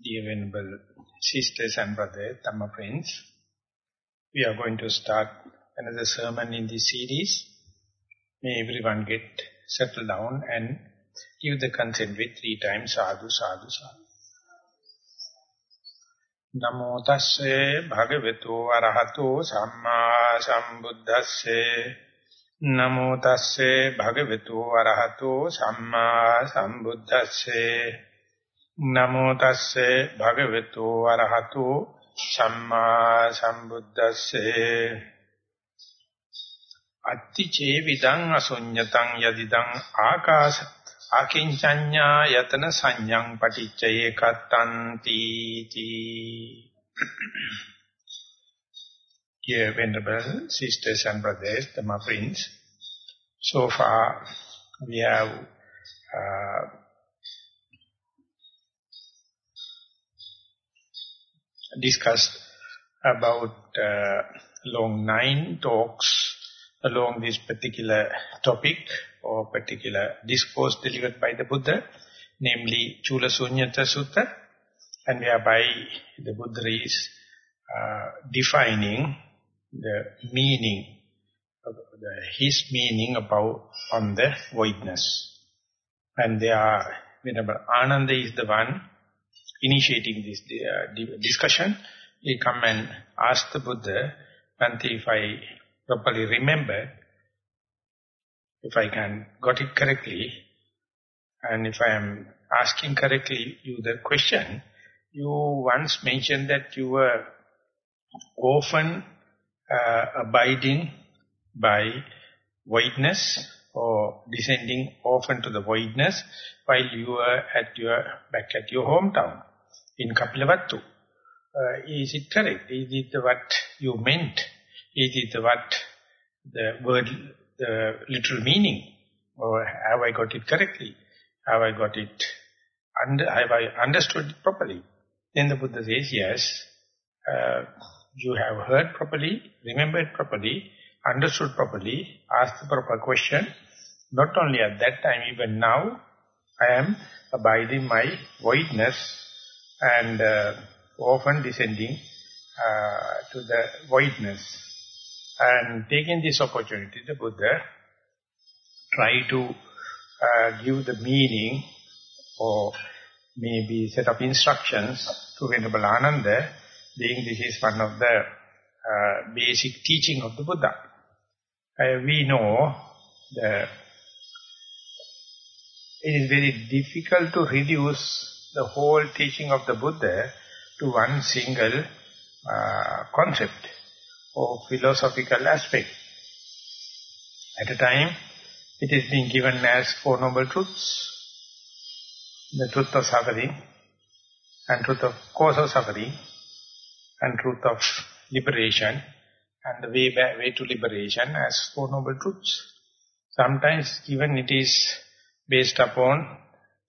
Dear Venerable Sisters and Brothers, Dhamma friends, we are going to start another sermon in this series. May everyone get settled down and give the consent with three times sadhu, sadhu, sadhu. නමෝ තස්සේ භගවතු අරහතෝ සම්මා සම්බුද්දස්සේ නමෝ තස්සේ භගවතු අරහතෝ සම්මා සම්බුද්දස්සේ නමෝ තස්සේ භගවතු අරහතෝ සම්මා සම්බුද්දස්සේ. අත්තිචේ විදං අසොඤ්ඤතං යදිදං ආකාශ අකින්චඤ්ඤා යතන සංඤං පටිච්චයේ කත්තන්ති තී. Dear Venerable Sisters and Brothers, my friends, so far we have uh, discussed about uh, long nine talks along this particular topic or particular discourse delivered by the Buddha, namely Chula Sunyata Sutta, and whereby the Buddha is uh, defining the meaning, the, his meaning about on the voidness. And they are, whenever Ananda is the one initiating this uh, discussion, he come and ask the Buddha, and if I properly remember, if I can got it correctly, and if I am asking correctly you the question, you once mentioned that you were often uh, abiding by voidness or descending often to the voidness while you were at your back at your hometown in Kapilavatthu. Uh, is it correct? Is it what you meant? Is it what the word, the literal meaning? Or have I got it correctly? Have I got it, under, have I understood it properly? Then the Buddha says, yes, uh, you have heard properly, remembered properly, understood properly, asked the proper question. Not only at that time, even now, I am abiding my voidness and uh, often descending uh, to the voidness. And taking this opportunity, the Buddha try to uh, give the meaning or maybe set up instructions to Venerable Ananda, being this is one of the uh, basic teaching of the Buddha. Uh, we know that it is very difficult to reduce the whole teaching of the Buddha to one single uh, concept or philosophical aspect. At a time, it is being given as Four Noble Truths, the truth of suffering, and truth of cause of suffering, and truth of liberation, and the way, way to liberation as Four Noble Truths. Sometimes even it is based upon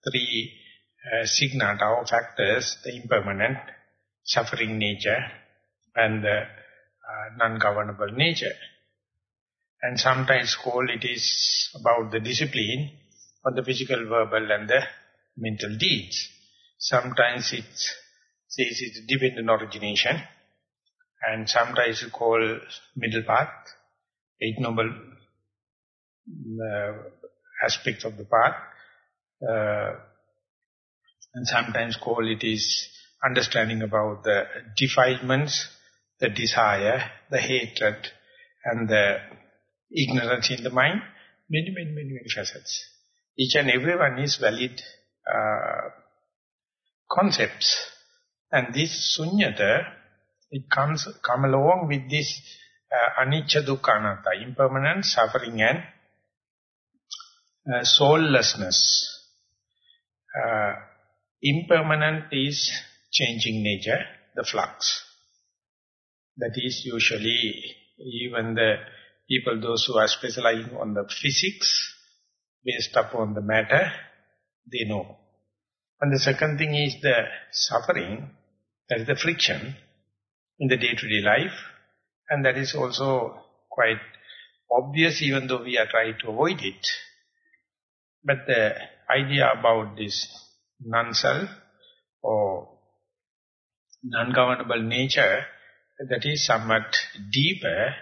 three uh, signata or factors, the impermanent, suffering nature, and the uh, non-governable nature. And sometimes called it is about the discipline of the physical, verbal and the mental deeds. Sometimes it says it's dependent origination. And sometimes you call middle path, eight noble uh, aspects of the path. Uh, and sometimes call it is understanding about the defilements, the desire, the hatred, and the ignorance in the mind, many, many, many, many facets. Each and every one is valid uh, concepts. And this sunyata, it comes come along with this uh, anicca dukkha anatta, impermanent suffering and uh, soullessness. Uh, impermanent is changing nature, the flux. That is usually even the people, those who are specializing on the physics, based upon the matter, they know. And the second thing is the suffering, that is the friction in the day-to-day -day life. And that is also quite obvious even though we are trying to avoid it. But the idea about this non-self or non-governable nature that is somewhat deeper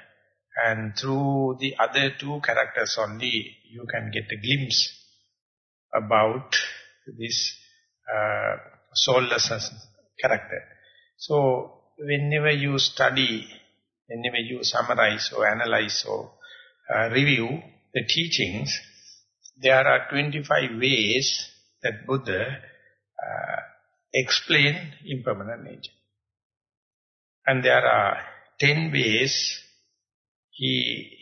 and through the other two characters only you can get a glimpse about this uh, soullessness character. So whenever you study, whenever you summarize or analyze or uh, review the teachings, there are 25 ways that Buddha uh, explain impermanent nature. And there are 10 ways he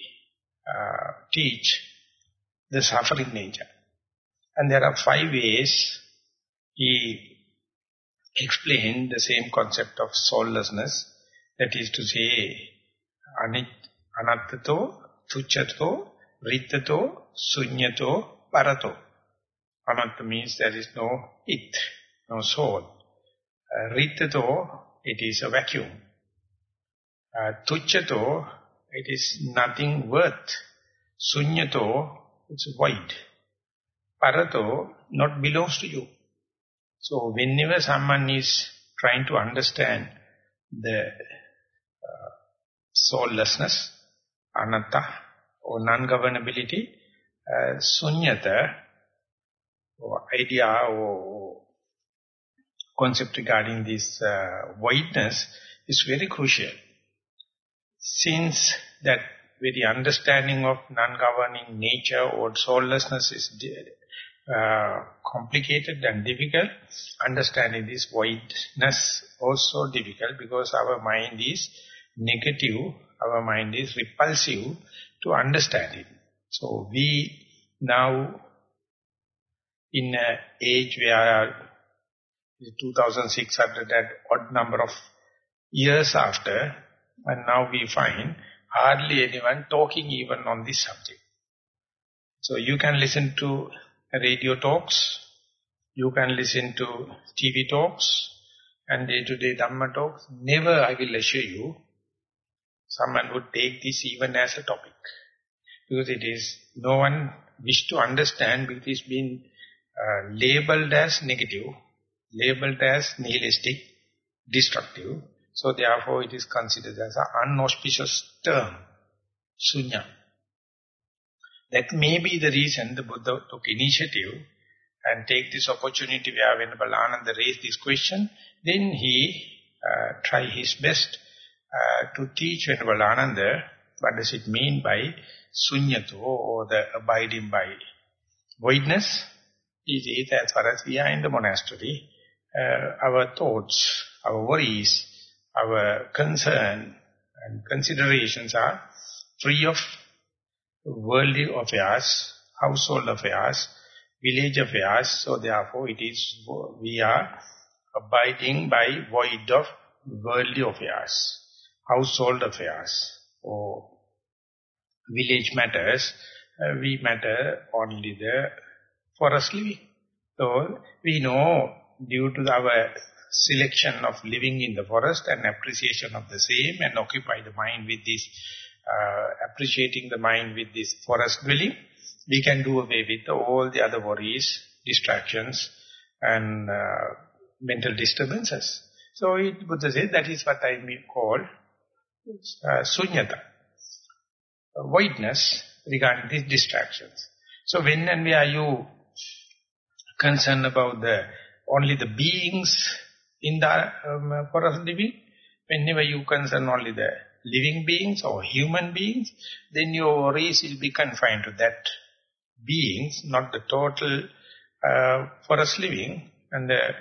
uh, teach the suffering nature. And there are five ways he explained the same concept of soullessness, that is to say, anattato, tucchato, rittato, sunyato, parato. Anatta means there is no it, no soul. Uh, rittato, it is a vacuum. Uh, tucchato, it is nothing worth. Sunyato, it's void. Parato, not belongs to you. So whenever someone is trying to understand the uh, soullessness, anatta, or non-governability, uh, sunyata, or idea or concept regarding this uh, voidness is very crucial. Since that very understanding of non-governing nature or soullessness is uh, complicated and difficult, understanding this voidness also difficult because our mind is negative, our mind is repulsive to understand it. So we now in an age where 2600 at odd number of years after, and now we find hardly anyone talking even on this subject. So you can listen to radio talks, you can listen to TV talks, and day-to-day -day Dhamma talks. Never, I will assure you, someone would take this even as a topic. Because it is, no one wish to understand because it's been uh, labeled as negative, labeled as nihilistic, destructive. So therefore it is considered as an unauspicious term, sunya. That may be the reason the Buddha took initiative and take this opportunity where when Balananda raised this question, then he uh, try his best uh, to teach Venerable Ananda what does it mean by sunyato or the abiding by voidness. He says as far as we are in the monastery, uh, our thoughts, our worries, our concern and considerations are free of worldly affairs, household affairs, village affairs. So therefore it is, we are abiding by void of worldly affairs, household affairs or village matters. Uh, we matter only the forest living. So we know due to our selection of living in the forest and appreciation of the same and occupy the mind with this, uh, appreciating the mind with this forest dwelling, we can do away with all the other worries, distractions and uh, mental disturbances. So it, Buddha says that is what I call uh, sunyata, voidness regarding these distractions. So when and where are you concerned about the only the beings in the um, forest living, whenever you concern only the living beings or human beings, then your race will be confined to that beings, not the total uh, forest living. And uh,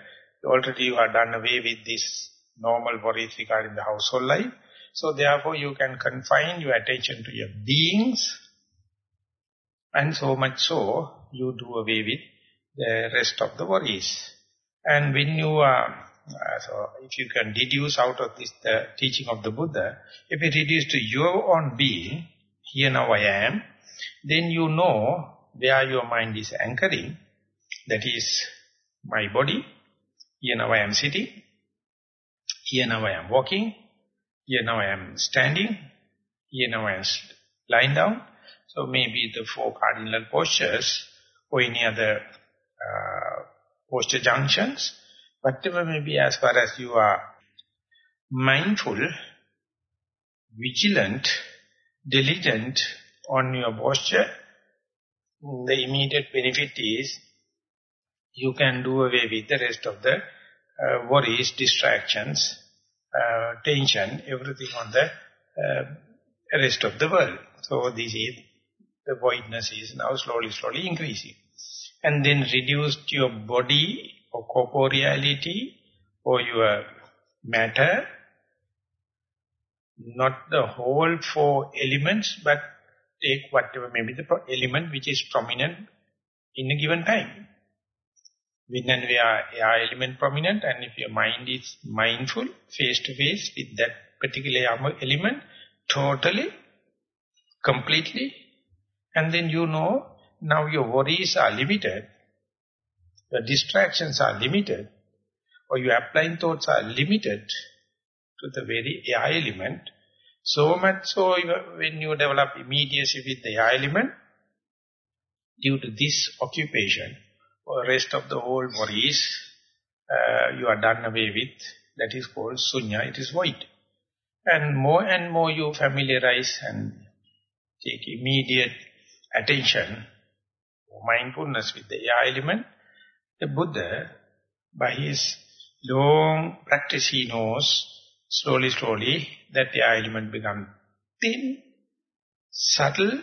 already you are done away with this normal worries regarding the household life. So therefore you can confine your attention to your beings and so much so you do away with the rest of the worries. And when you are uh, so if you can deduce out of this the teaching of the Buddha, if it reduce to your own being, here now I am, then you know where your mind is anchoring, that is my body, here now I am sitting, here now I am walking, here now I am standing, here now I am lying down. So maybe the four cardinal postures or any other uh, posture junctions, whatever may be as far as you are mindful, vigilant, diligent on your posture, the immediate benefit is you can do away with the rest of the uh, worries, distractions, uh, tension, everything on the uh, rest of the world. So this is, the voidness is now slowly, slowly increasing. And then reduced your body or corporeality or your matter, not the whole four elements, but take whatever maybe the element which is prominent in a given time. When and where air element prominent and if your mind is mindful, face to face with that particular element, totally, completely, and then you know now your worries are limited, your distractions are limited, or your applying thoughts are limited to the very air element, so much so when you develop immediacy with the air element, due to this occupation, or rest of the whole worries, uh, you are done away with, that is called sunya, it is void. And more and more you familiarize and take immediate attention, mindfulness with the air element, the Buddha, by his long practice, he knows slowly, slowly, that the element becomes thin, subtle,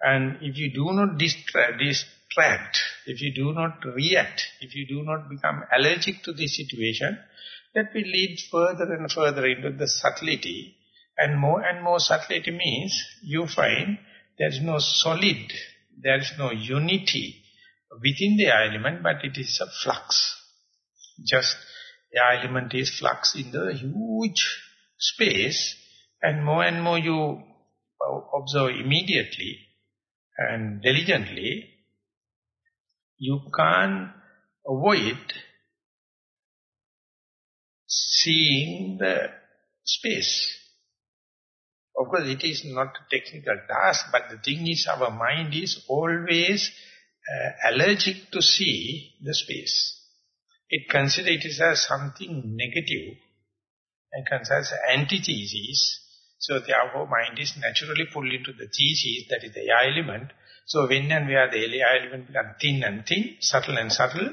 and if you do not distract, distract, if you do not react, if you do not become allergic to the situation, that will lead further and further into the subtlety, and more and more subtlety means you find there is no solid, there is no unity within the element, but it is a flux. Just the element is flux in the huge space and more and more you observe immediately and diligently, you can't avoid seeing the space. Of course, it is not a technical task, but the thing is our mind is always uh, allergic to see the space it considers it as something negative and considers antithesis. So therefore mind is naturally pulled into the thesis, that is the air element. So when and where the air element becomes thin and thin, subtle and subtle,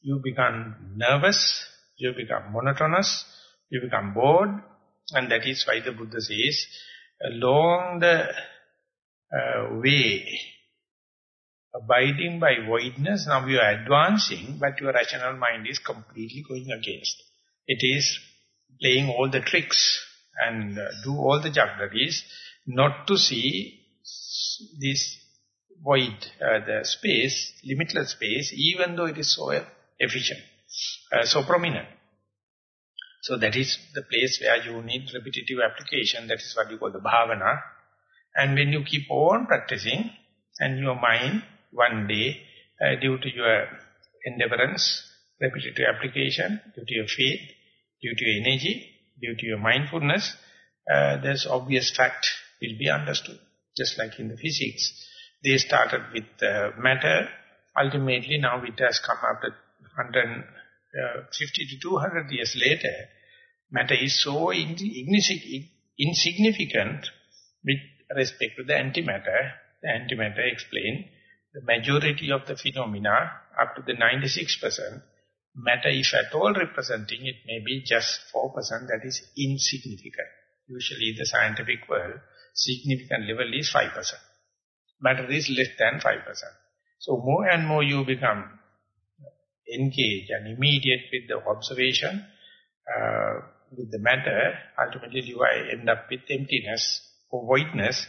you become nervous, you become monotonous, you become bored, and that is why the Buddha says, along the uh, way abiding by voidness, now you are advancing, but your rational mind is completely going against. It is playing all the tricks and uh, do all the juggleries, not to see this void, uh, the space, limitless space, even though it is so efficient, uh, so prominent. So that is the place where you need repetitive application, that is what you call the bhavana. And when you keep on practicing, and your mind one day uh, due to your endeavorance, repetitive application, due to your faith, due to your energy, due to your mindfulness, uh, this obvious fact will be understood. Just like in the physics, they started with uh, matter, ultimately now it has come after 150 uh, to 200 years later, matter is so insignificant with respect to the antimatter. The antimatter explained the majority of the phenomena, up to the 96%, matter if at all representing, it may be just 4% that is insignificant. Usually the scientific world, significant level is 5%. Matter is less than 5%. So more and more you become engaged and immediate with the observation, uh, with the matter, ultimately you end up with emptiness or voidness.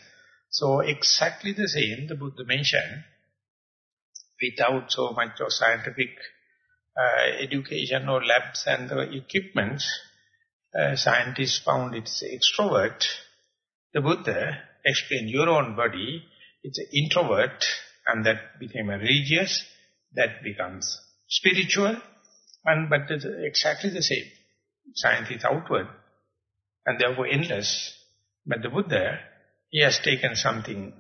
So exactly the same, the Buddha mentioned, without so much of scientific uh, education or labs and the equipment, uh, scientists found it's extrovert. The Buddha explained your own body, it's an introvert and that became a religious, that becomes spiritual, and but exactly the same. Science is outward and therefore endless. But the Buddha, he has taken something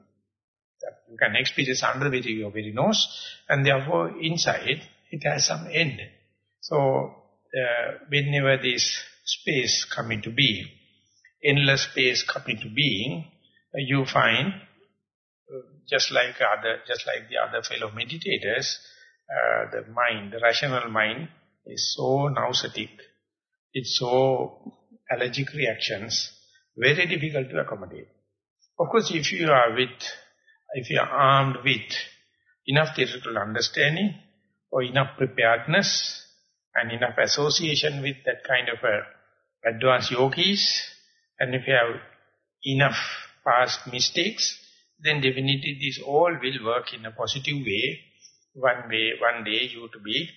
you can experience under with your very nose, and therefore inside it has some end. So uh, whenever this space come into being, endless space come into being, you find, uh, just like other, just like the other fellow meditators, uh, the mind, the rational mind is so nauseatic, it's so allergic reactions, very difficult to accommodate. Of course, if you are with, if you are armed with enough theoretical understanding or enough preparedness and enough association with that kind of advanced yogis, and if you have enough past mistakes, then definitely this all will work in a positive way. One way, one day you to be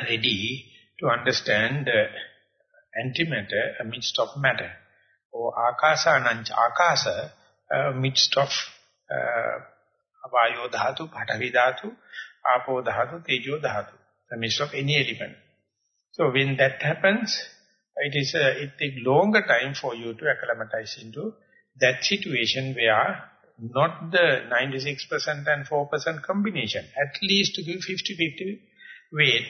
ready to understand the antimatter uh, amidst of matter. Or akasa anancha, akasa uh, amidst of uh, vayo dhatu, patavi dhatu, apo dhatu, tejo dhatu, amidst of any element. So when that happens, it is a, it takes longer time for you to acclimatize into that situation where not the 96% and 4% combination, at least to give 50-50 weight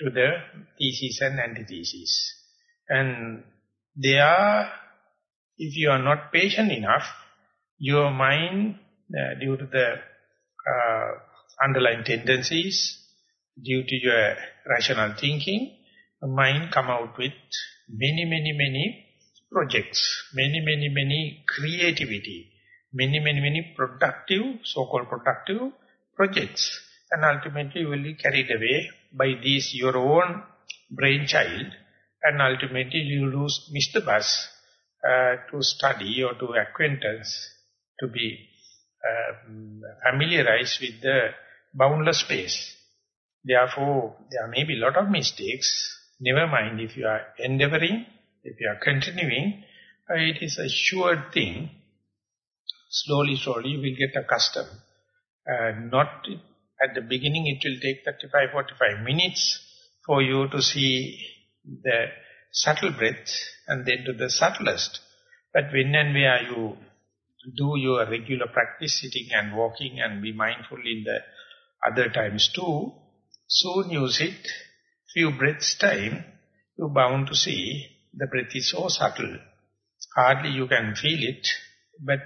to the thesis and antithesis. And they are, if you are not patient enough, your mind, uh, due to the uh, underlying tendencies, due to your rational thinking, mind come out with many, many, many projects, many, many, many creativity, many, many, many productive, so-called productive projects. And ultimately you will be carried away by these your own brainchild and ultimately you lose, miss the bus uh, to study or to acquaintance, to be uh, familiarized with the boundless space. Therefore, there may be a lot of mistakes. Never mind if you are endeavoring, if you are continuing, uh, it is a sure thing. Slowly, slowly you will get accustomed. Uh, not at the beginning, it will take 35-45 minutes for you to see the subtle breath and then to the subtlest. But when and where you do your regular practice, sitting and walking and be mindful in the other times too, soon you sit, few breaths time, you're bound to see the breath is so subtle, hardly you can feel it, but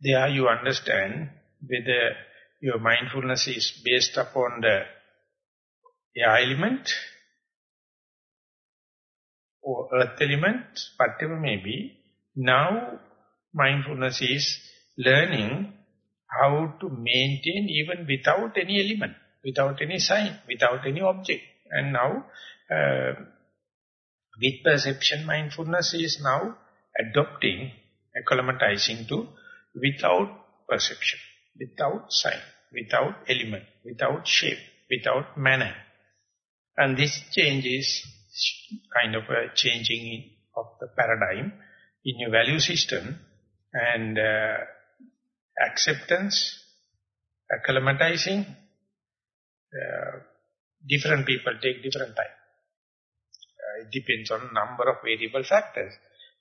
there you understand whether your mindfulness is based upon the air element or earth element, whatever may be, now mindfulness is learning how to maintain even without any element, without any sign, without any object. And now, uh, with perception, mindfulness is now adopting, acclimatizing to without perception, without sign, without element, without shape, without manner. And this change is kind of a changing of the paradigm in your value system and uh, acceptance, acclimatizing, uh, different people take different time. Uh, it depends on number of variable factors.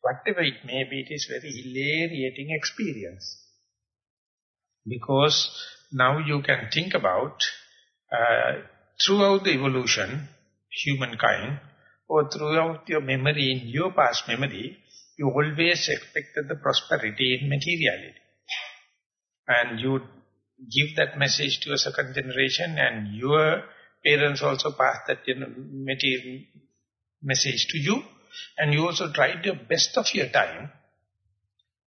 Whatever it may be, it is very hilariating experience. Because now you can think about, uh, throughout the evolution, humankind, or throughout your memory, in your past memory, you always expected the prosperity in materiality. And you give that message to a second generation and your parents also pass that material message to you. And you also tried your best of your time,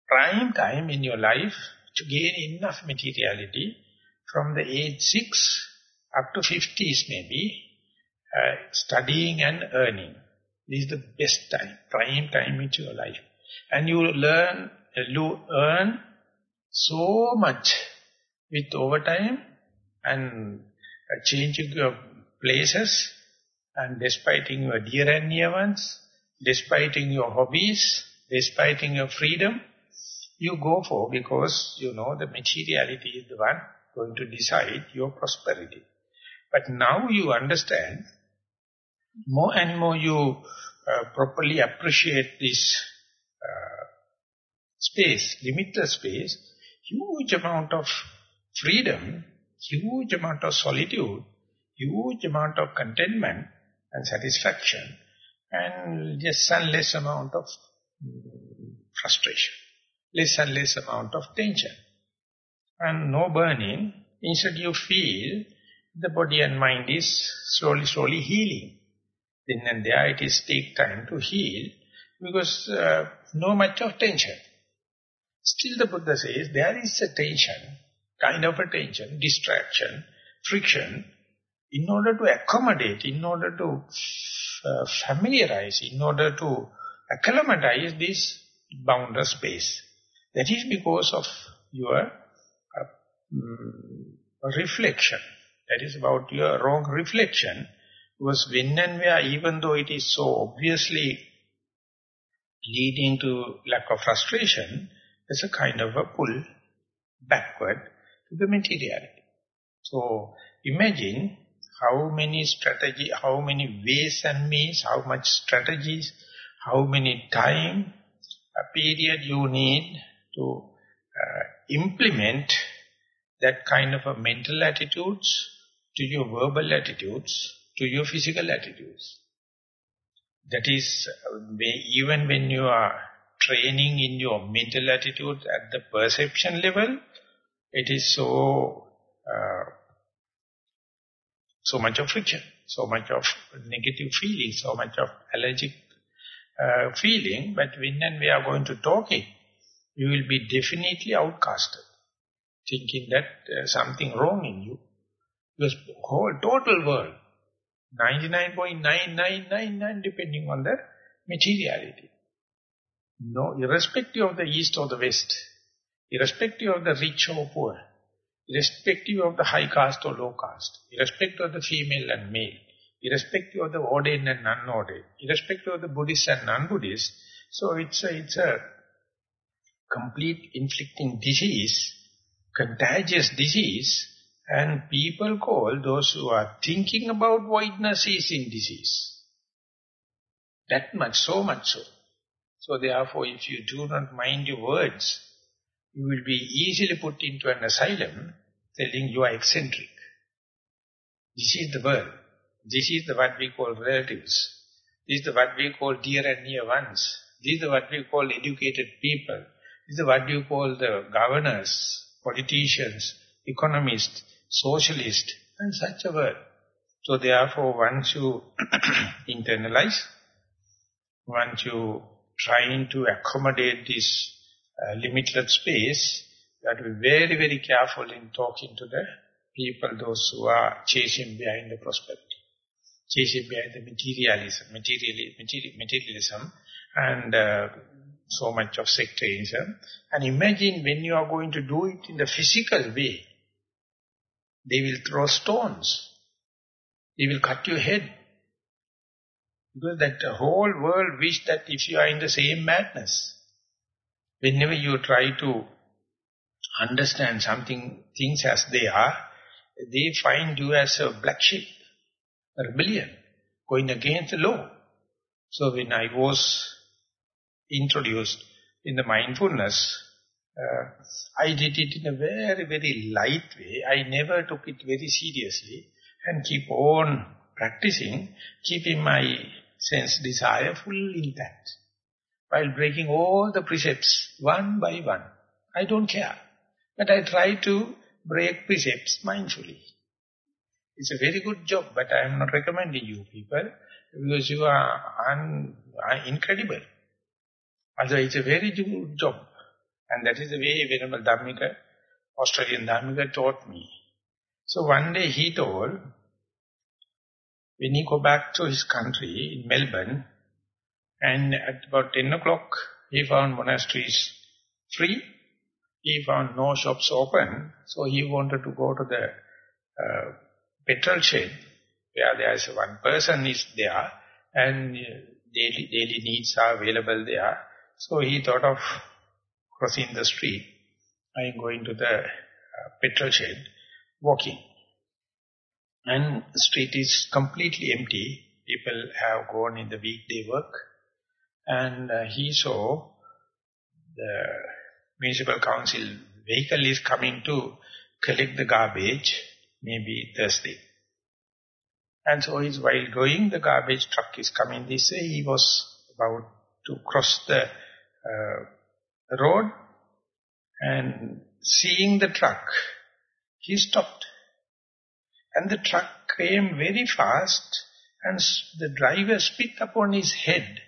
prime time in your life to gain enough materiality from the age 6 up to 50s maybe, uh, studying and earning. This is the best time, prime time into your life. And you learn, you earn so much with overtime and changing your places and despite your dear and near ones, despite your hobbies, despite your freedom, you go for because you know the materiality is the one going to decide your prosperity. But now you understand more and more you uh, properly appreciate this uh, space, limitless space, huge amount of freedom, huge amount of solitude, huge amount of contentment and satisfaction and less and less amount of frustration, less and less amount of tension, and no burning. Instead you feel the body and mind is slowly, slowly healing. Then and there it is take time to heal because uh, no much of tension. Still the Buddha says there is a tension, kind of a tension, distraction, friction, in order to accommodate, in order to uh, familiarize, in order to acclimatize this boundary space. That is because of your uh, um, reflection. That is about your wrong reflection. Because when and where, even though it is so obviously leading to lack of frustration, there's a kind of a pull backward to the materiality. So imagine how many strategy, how many ways and means, how much strategies, how many time, a period you need to uh, implement that kind of a mental attitudes to your verbal attitudes, to your physical attitudes. That is, uh, even when you are training in your mental attitude at the perception level, it is so uh, so much of friction, so much of negative feeling, so much of allergic uh, feeling. But when and we are going to talk it, you will be definitely outcasted, thinking that uh, something wrong in you. Because whole total world, 99.9999 depending on the materiality. No, irrespective of the east or the west, irrespective of the rich or poor, irrespective of the high caste or low caste, irrespective of the female and male, irrespective of the ordained and unordained, irrespective of the Buddhist and non-Buddhist. So it's a, it's a complete inflicting disease, contagious disease, and people call those who are thinking about voidness is in disease. That much, so much so. So therefore, if you do not mind your words, you will be easily put into an asylum telling you are eccentric. This is the world. This is the what we call relatives. This is the what we call dear and near ones. This is the what we call educated people. This is what you call the governors, politicians, economists, socialists, and such a world. So therefore, once you internalize, once you trying to accommodate this uh, limitless space, you have to be very, very careful in talking to the people, those who are chasing behind the prosperity, chasing behind the materialism, materialism, materialism and uh, so much of sectarianism. And imagine when you are going to do it in the physical way, they will throw stones. They will cut your head. Because that the whole world wish that if you are in the same madness, whenever you try to understand something, things as they are, they find you as a black sheep, a rebellion, going against the law. So when I was introduced in the mindfulness, uh, I did it in a very, very light way. I never took it very seriously and keep on practicing, keeping my sense desire full intact, while breaking all the precepts one by one. I don't care. But I try to break precepts mindfully. It's a very good job, but I am not recommending you people because you are, un, are incredible. Although it's a very good job. And that is the way Venerable Dhammika, Australian Dhammika taught me. So one day he told, when he go back to his country in Melbourne, and at about 10 o'clock he found monasteries free, he found no shops open, so he wanted to go to the uh, petrol shed where there is one person is there and daily, daily needs are available there. So he thought of crossing the street. Am going to the uh, petrol shed, walking. And the street is completely empty. People have gone in the weekday work. And uh, he saw the municipal council vehicle is coming to collect the garbage, maybe Thursday. And so he's while going, the garbage truck is coming this way. He was about to cross the uh, road and seeing the truck, he stopped. And the truck came very fast and the driver spit upon his head,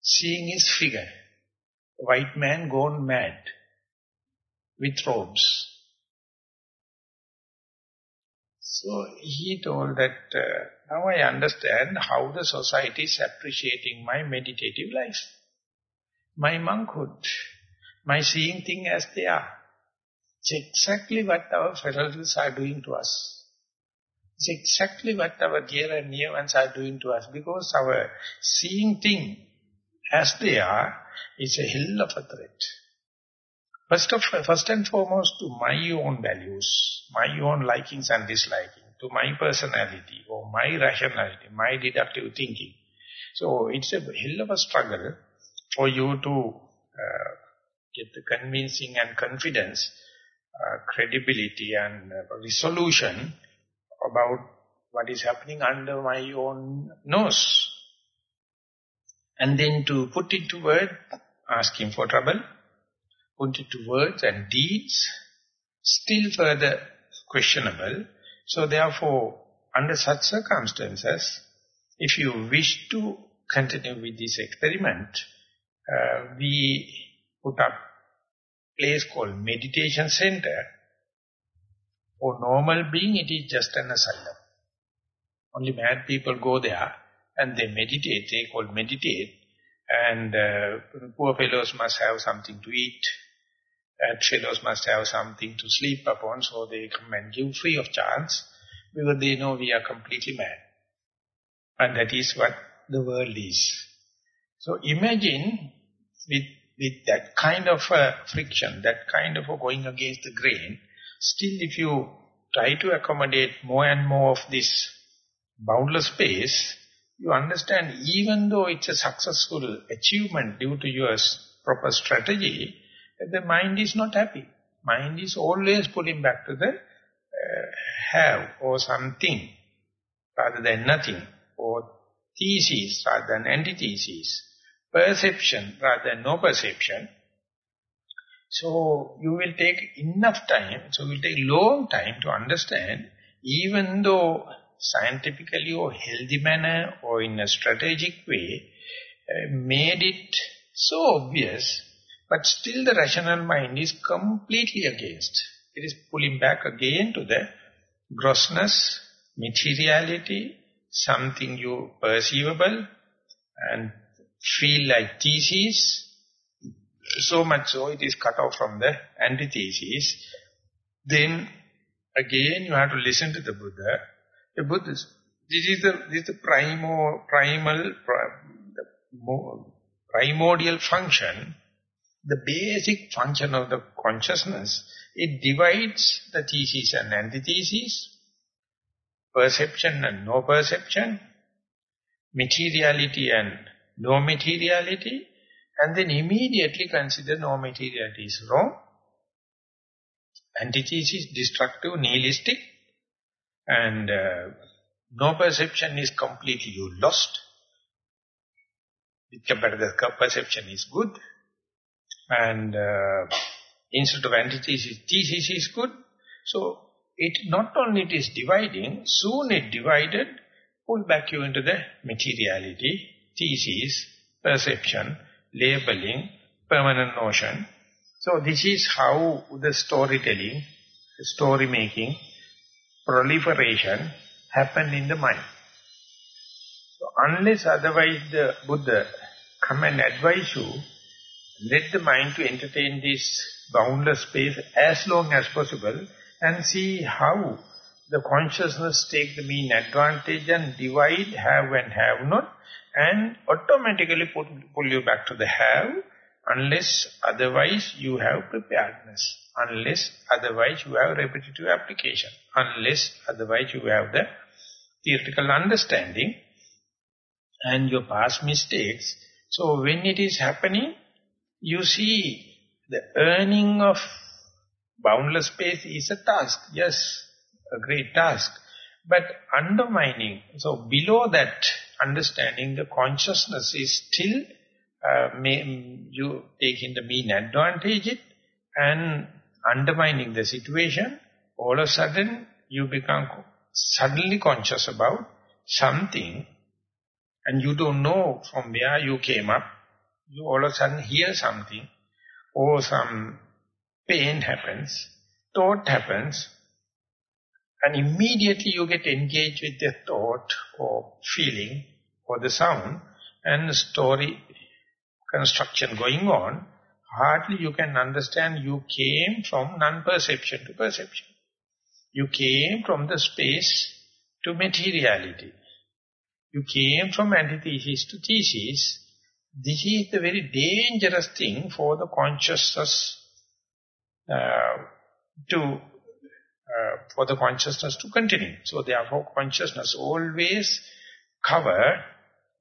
seeing his figure. White man gone mad with robes. So he told that, uh, now I understand how the society is appreciating my meditative life, my monkhood, my seeing things as they are. It's exactly what our relatives are doing to us. It's exactly what our dear and near ones are doing to us because our seeing things as they are is a hell of a threat. First, of, first and foremost to my own values, my own likings and dislikings, to my personality or my rationality, my deductive thinking. So it's a hell of a struggle for you to uh, get the convincing and confidence, uh, credibility and uh, resolution about what is happening under my own nose. And then to put it to word, asking for trouble, put it to words and deeds, still further questionable. So therefore, under such circumstances, if you wish to continue with this experiment, uh, we put up place called meditation center. For normal being, it is just an asylum. Only mad people go there and they meditate, they call meditate. And uh, poor fellows must have something to eat, and fellows must have something to sleep upon, so they come and give free of charge, because they know we are completely mad. And that is what the world is. So imagine with, with that kind of uh, friction, that kind of going against the grain, still if you try to accommodate more and more of this boundless space, you understand even though it's a successful achievement due to your proper strategy, the mind is not happy. Mind is always pulling back to the uh, have or something rather than nothing, or thesis rather than antithesis, perception rather than no perception. So you will take enough time, so it will take long time to understand, even though scientifically or healthy manner or in a strategic way, uh, made it so obvious but still the rational mind is completely against. It is pulling back again to the grossness, materiality, something you perceivable and feel like thesis. So much so it is cut off from the antithesis. Then again you have to listen to the Buddha. The Buddha, this is the, this is the primal, primal, the primordial function. The basic function of the consciousness, it divides the thesis and antithesis, perception and no perception, materiality and no materiality, and then immediately consider no materiality is wrong, antithesis destructive, nihilistic, and uh, no perception is completely you lost, with the perception is good, and uh, instead of antithesis, thesis is good. So it not only it is dividing, soon it divided, pull back you into the materiality, thesis, perception, labeling, permanent notion. So this is how the storytelling, story making, proliferation happened in the mind. So unless otherwise the Buddha come and advise you, let the mind to entertain this boundless space as long as possible and see how the consciousness take the mean advantage and divide have and have not and automatically pull you back to the have unless otherwise you have preparedness, unless otherwise you have repetitive application, unless otherwise you have the theoretical understanding and your past mistakes. So when it is happening, you see, the earning of boundless space is a task, yes, a great task. But undermining, so below that understanding, the consciousness is still, uh, may, you taking the mean advantage it and undermining the situation, all of a sudden you become suddenly conscious about something and you don't know from where you came up, you all of a sudden hear something or some pain happens, thought happens, and immediately you get engaged with the thought or feeling or the sound and the story construction going on, hardly you can understand you came from non-perception to perception. You came from the space to materiality. You came from antithesis to thesis. This is the very dangerous thing for the consciousness uh, to uh, for the consciousness to continue. So therefore consciousness always cover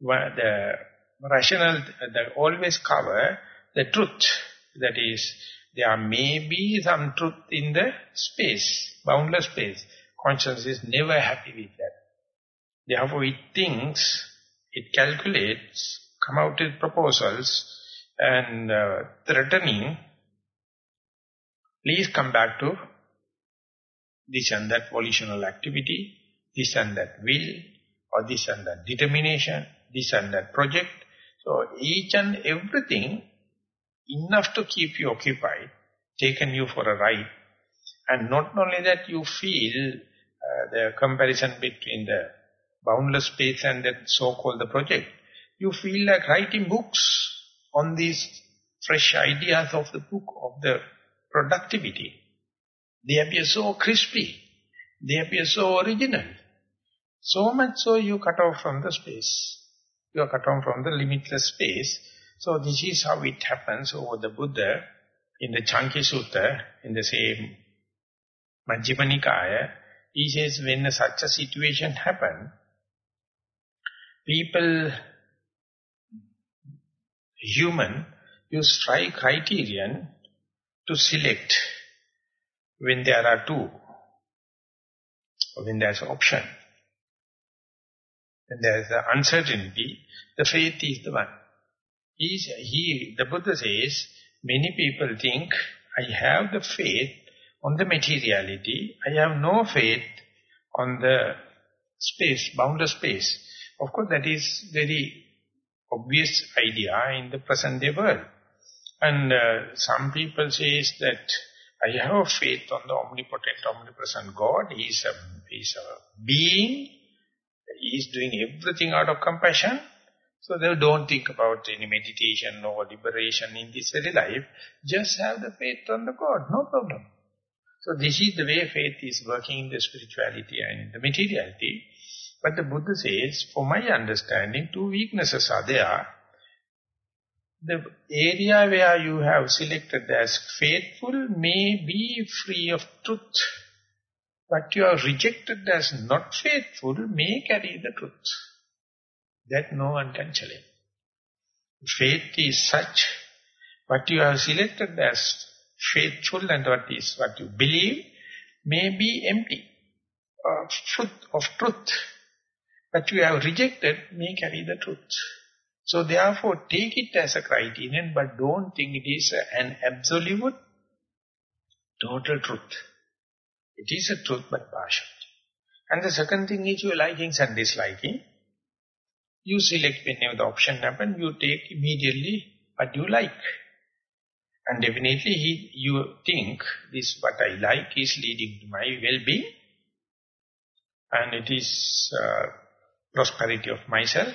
the rational, the always cover the truth. That is, there may be some truth in the space, boundless space. Consciousness is never happy with that. Therefore it thinks, it calculates, come out with proposals and uh, threatening, please come back to this and that volitional activity, this and that will, or this and that determination, this and that project. So each and everything enough to keep you occupied, taken you for a ride. And not only that, you feel uh, the comparison between the boundless space and that so-called the project. You feel like writing books on these fresh ideas of the book, of the productivity. They appear so crispy. They appear so original. So much so you cut off from the space. You are cut off from the limitless space. So this is how it happens over the Buddha in the Chanki Sutta, in the same Majjhima Nikaya. He says when such a situation happen, people, human, use try criterion to select when there are two, or when there's option. When there's uncertainty, the faith is the one. He, he, the Buddha says, many people think, I have the faith on the materiality, I have no faith on the space, boundless space. Of course, that is very obvious idea in the present day world. And uh, some people says that I have a faith on the omnipotent, omnipresent God. He is a, he is a being. He is doing everything out of compassion. So they don't think about any meditation or liberation in this very life. Just have the faith on the God, no problem. So this is the way faith is working in the spirituality and in the materiality. But the Buddha says, for my understanding, two weaknesses are there. The area where you have selected as faithful may be free of truth. But you are rejected as not faithful may carry the truth. That no one can challenge. Faith is such, what you have selected as faithful and what is what you believe may be empty of truth, of truth that you have rejected may carry the truth. So therefore take it as a criterion but don't think it is an absolute total truth. It is a truth but partial. And the second thing is your likings and disliking. You select whenever the option happen, you take immediately what you like. And definitely he, you think this what I like is leading to my well-being. And it is uh, prosperity of myself.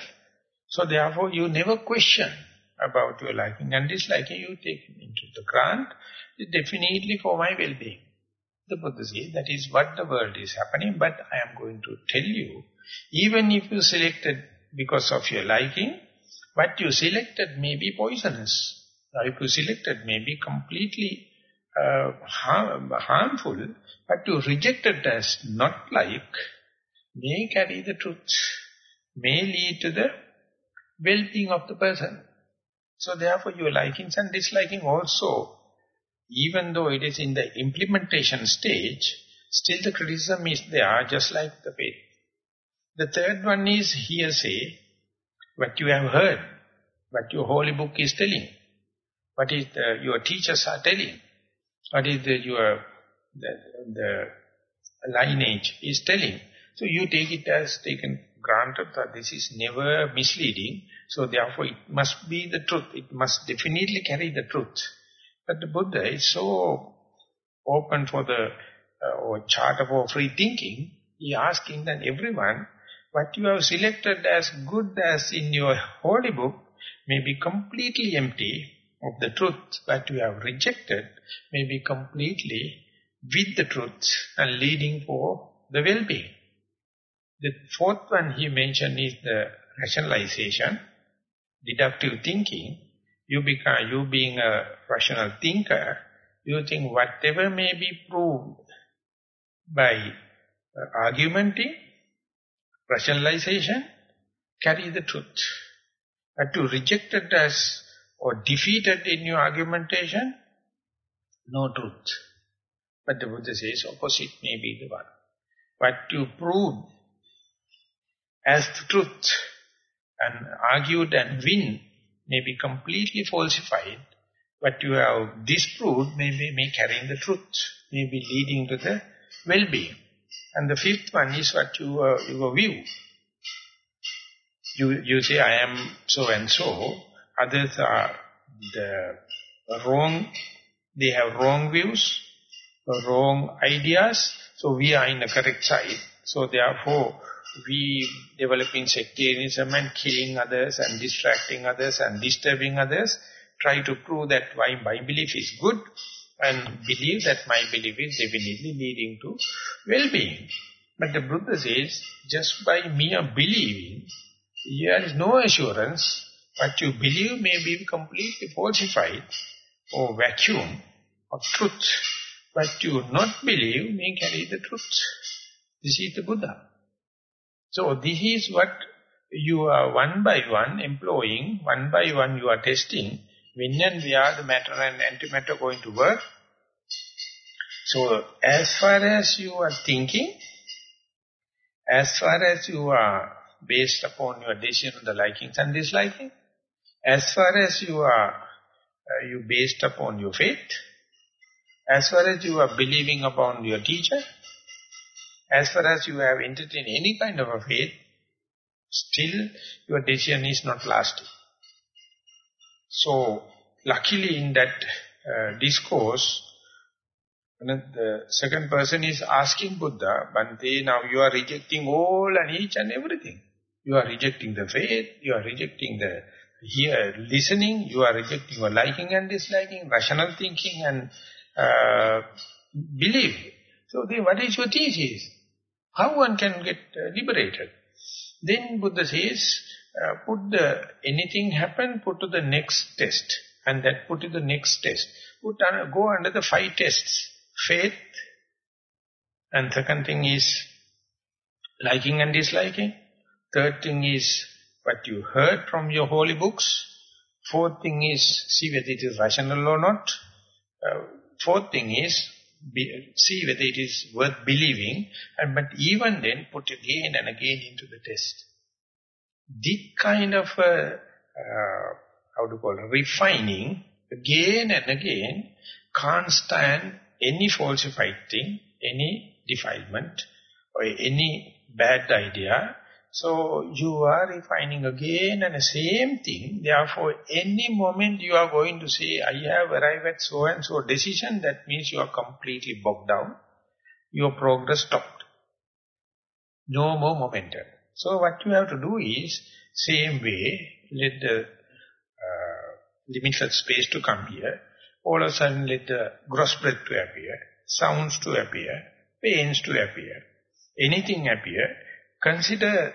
So therefore you never question about your liking and disliking, you take into the grant, definitely for my well-being. The Buddha says that is what the world is happening, but I am going to tell you, even if you selected because of your liking, what you selected may be poisonous. If you selected may be completely uh, harm, harmful, but you rejected as not like, may carry the truth may lead to the well-being of the person. So therefore your likings and disliking also, even though it is in the implementation stage, Still the criticism is there, just like the faith. The third one is hearsay, what you have heard, what your holy book is telling, what is the, your teachers are telling, what is the, your the, the lineage is telling. So you take it as taken granted that this is never misleading. So therefore it must be the truth. It must definitely carry the truth. But the Buddha is so open for the uh, or charter for free thinking. He asking that everyone, what you have selected as good as in your holy book may be completely empty of the truth. What you have rejected may be completely with the truth and leading for the well-being. The fourth one he mentioned is the rationalization, deductive thinking. You become, you being a rational thinker, you think whatever may be proved by uh, argumenting, rationalization, carry the truth. But to reject it as or defeat it in your argumentation, no truth. But the Buddha says opposite may be the one. What you prove as the truth and argued and win may be completely falsified. What you have disproved may, be, may carry the truth, may be leading to the well-being. And the fifth one is what you, uh, your view. You, you say, I am so and so. Others are the wrong, they have wrong views, wrong ideas. So we are in the correct side. So therefore, we developing sectarianism and killing others and distracting others and disturbing others, try to prove that why my belief is good and believe that my belief is definitely leading to well-being. But the Buddha says, just by mere believing, there is no assurance what you believe may be completely falsified or vacuum of truth. What you not believe may carry the truth. This is the Buddha. So this is what you are one by one employing, one by one you are testing, when and where the matter and antimatter going to work. So as far as you are thinking, as far as you are based upon your decision on the likings and disliking, as far as you are uh, you based upon your faith, as far as you are believing upon your teacher, as far as you have entertained any kind of a faith, still your decision is not lasting. So, luckily in that uh, discourse, the second person is asking Buddha, Bhante, now you are rejecting all and each and everything. You are rejecting the faith, you are rejecting the here listening, you are rejecting your liking and disliking, rational thinking and uh, belief. So then what is your thesis? How one can get uh, liberated? Then Buddha says, uh, put the, anything happen, put to the next test. And that put to the next test. Put on, go under the five tests. Faith. And second thing is liking and disliking. Third thing is what you heard from your holy books. Fourth thing is see whether it is rational or not. Uh, fourth thing is be, see whether it is worth believing, and but even then put again and again into the test. This kind of, uh, uh, how to call it, refining, again and again, can't stand any falsified thing, any defilement, or any bad idea, so you are refining again and the same thing. Therefore, any moment you are going to say, I have arrived at so-and-so decision, that means you are completely bogged down. Your progress stopped. No more momentum. So what you have to do is, same way, let the uh, limitless space to come here. All of a sudden let the gross breath to appear, sounds to appear, pains to appear, anything appear. Consider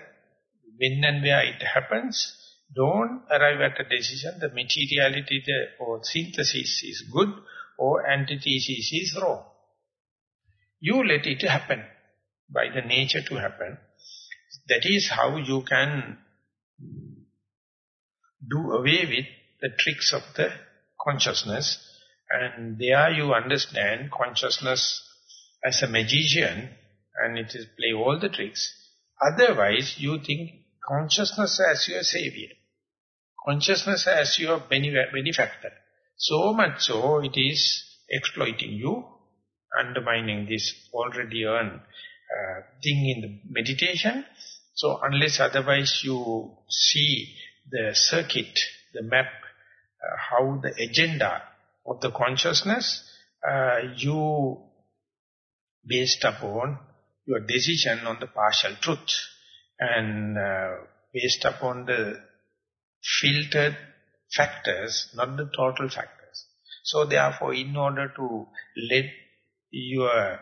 when and where it happens, don't arrive at a decision, the materiality the, or synthesis is good or antithesis is wrong. You let it happen, by the nature to happen. That is how you can do away with the tricks of the consciousness and there you understand consciousness as a magician and it is play all the tricks. Otherwise, you think consciousness as your savior. Consciousness as your benefactor. So much so, it is exploiting you, undermining this already earned uh, thing in the meditation. So unless otherwise you see the circuit, the map, uh, how the agenda of the consciousness, uh, you based upon your decision on the partial truth and uh, based upon the filtered factors, not the total factors. So therefore, in order to let your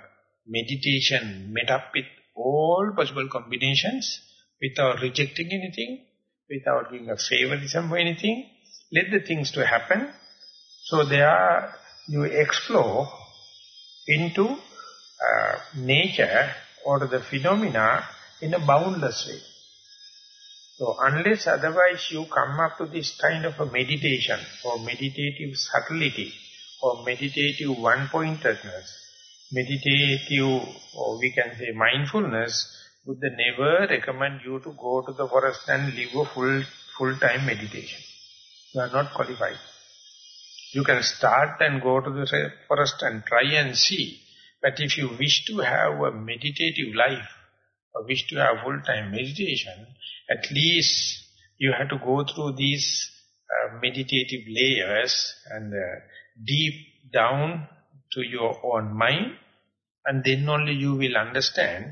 meditation met up with all possible combinations without rejecting anything, without giving a favoritism for anything, let the things to happen. So there you explore into uh, nature or the phenomena in a boundless way. So unless otherwise you come up to this kind of a meditation or meditative subtlety or meditative one-pointedness, meditative or we can say mindfulness, would never recommend you to go to the forest and live a full full-time meditation. You are not qualified. You can start and go to the forest and try and see. But if you wish to have a meditative life, or wish to have full-time meditation, at least you have to go through these uh, meditative layers and uh, deep down to your own mind, and then only you will understand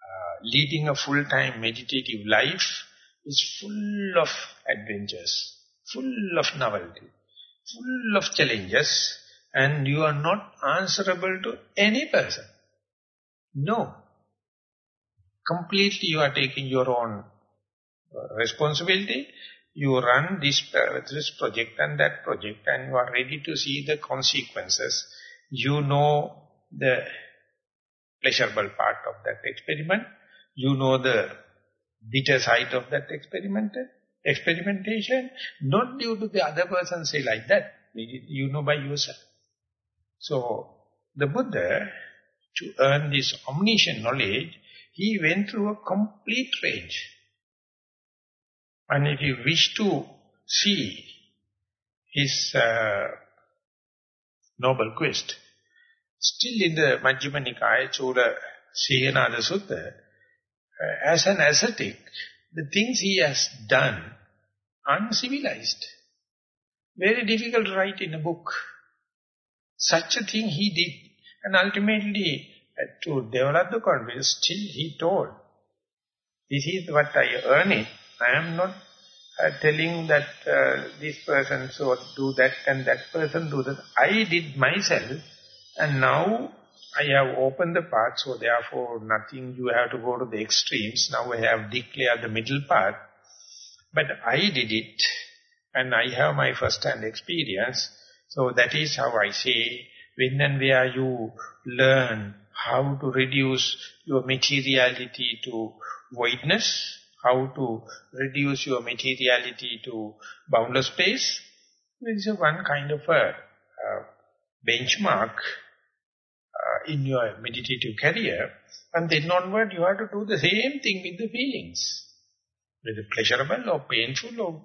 uh, leading a full-time meditative life is full of adventures full of novelty, full of challenges, and you are not answerable to any person. No. Completely you are taking your own uh, responsibility. You run this, uh, this project and that project and you are ready to see the consequences. You know the pleasurable part of that experiment. You know the bitter side of that experiment experimentation, not due to the other person say like that. You know by yourself. So, the Buddha, to earn this omniscient knowledge, he went through a complete range. And if you wish to see his uh, noble quest, still in the Majjhima Nikaya, Chula Sihanada Sutta, uh, as an ascetic, the things he has done, uncivilized. Very difficult to write in a book. Such a thing he did. And ultimately, uh, to develop the confidence, still he told, this is what I earn it. I am not uh, telling that uh, this person should do that and that person do that. I did myself and now I have opened the path, so therefore nothing, you have to go to the extremes. Now I have declared the middle path. But I did it, and I have my first-hand experience. So that is how I say, when and where you learn how to reduce your materiality to voidness, how to reduce your materiality to boundless space, there is one kind of a uh, benchmark in your meditative career, and then onward you have to do the same thing with the feelings. Whether pleasurable or painful or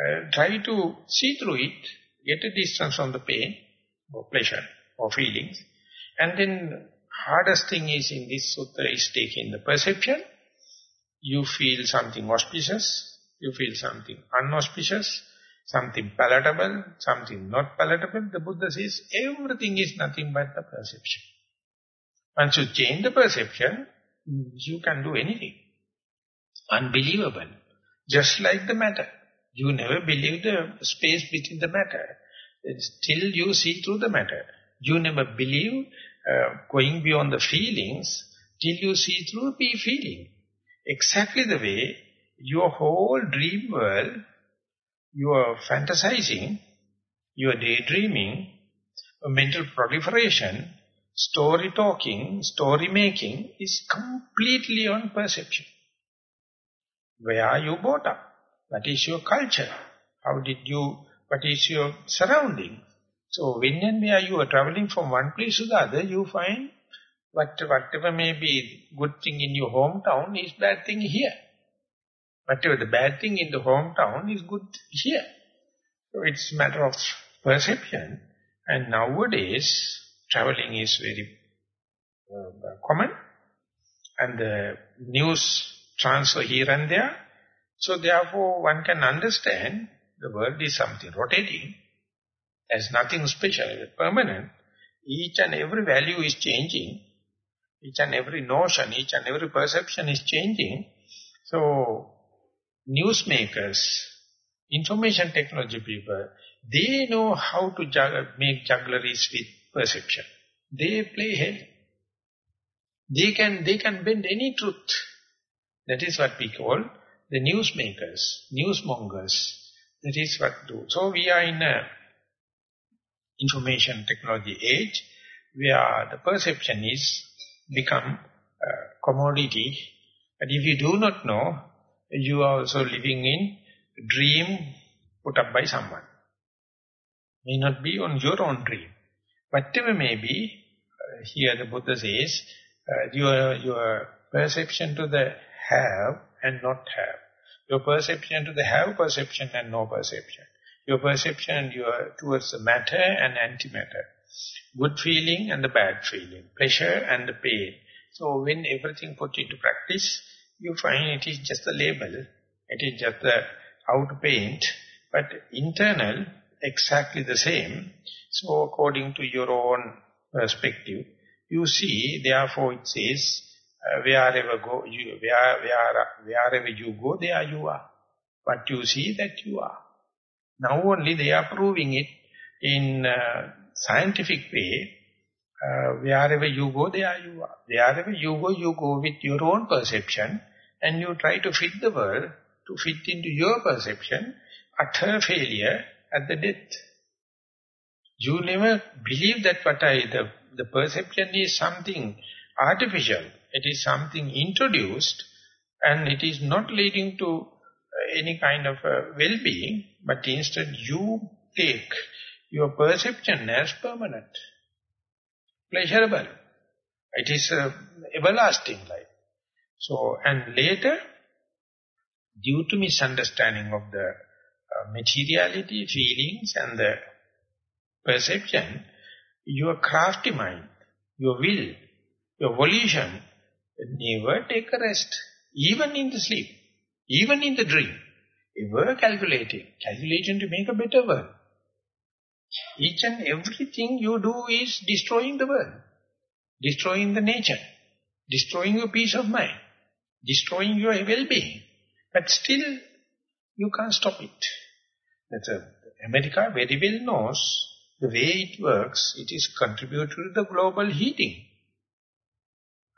uh, try to see through it, get a distance from the pain or pleasure or feelings. And then hardest thing is in this sutra is taking the perception. You feel something auspicious, you feel something unauspicious, something palatable, something not palatable. The Buddha says everything is nothing but the perception. Once you change the perception, you can do anything. Unbelievable. Just like the matter. You never believe the space between the matter. Still you see through the matter. You never believe uh, going beyond the feelings till you see through the feeling. Exactly the way your whole dream world, you are fantasizing, you are daydreaming, mental proliferation, Story talking, story making is completely on perception. Where are you brought up? What is your culture? How did you, what is your surrounding? So when and where you are traveling from one place to the other, you find what, whatever may be good thing in your hometown is bad thing here. Whatever the bad thing in the hometown is good here. So it's matter of perception. And nowadays, traveling is very uh, common. And the news transfer here and there. So therefore, one can understand the world is something rotating. There's nothing special, it's permanent. Each and every value is changing. Each and every notion, each and every perception is changing. So, newsmakers, information technology people, they know how to juggle, make juggleries with perception. They play hell. They can, they can bend any truth. That is what we call the newsmakers, newsmongers. That is what do. So we are in a information technology age where the perception is become a commodity. And if you do not know, you are also living in dream put up by someone. May not be on your own dream. Whatever may be, uh, here the Buddha says, uh, your, your perception to the have and not have. Your perception to the have perception and no perception. Your perception and your, towards the matter and antimatter. Good feeling and the bad feeling. Pleasure and the pain. So when everything put into practice, you find it is just a label. It is just the outer paint. But internal, exactly the same. So according to your own perspective, you see, therefore it says, wherever you go, there you are. What you see, that you are. Now only they are proving it in uh, scientific way. Uh, wherever you go, there you are. Wherever you go, you go with your own perception and you try to fit the world to fit into your perception, utter failure at the death. You never believe that what I, the, the perception is something artificial. It is something introduced and it is not leading to uh, any kind of uh, well-being, but instead you take your perception as permanent, pleasurable. It is uh, everlasting life. So, and later, due to misunderstanding of the uh, materiality, feelings and the perception, your crafty mind, your will, your volition, never take a rest, even in the sleep, even in the dream. Ever calculating, calculating to make a better world. Each and everything you do is destroying the world, destroying the nature, destroying your peace of mind, destroying your well-being. But still, you can't stop it. That's a, America very well knows the way it works, it is contributed to the global heating.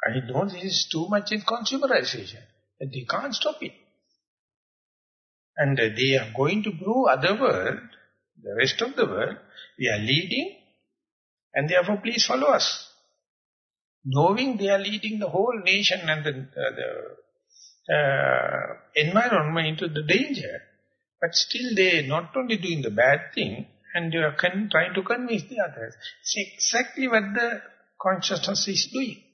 I know this is too much in consumerization. They can't stop it. And they are going to grow other world, the rest of the world. We are leading and therefore please follow us. Knowing they are leading the whole nation and the, uh, the uh, environment into the danger, but still they are not only doing the bad thing, and they are trying to convince the others. It's exactly what the consciousness is doing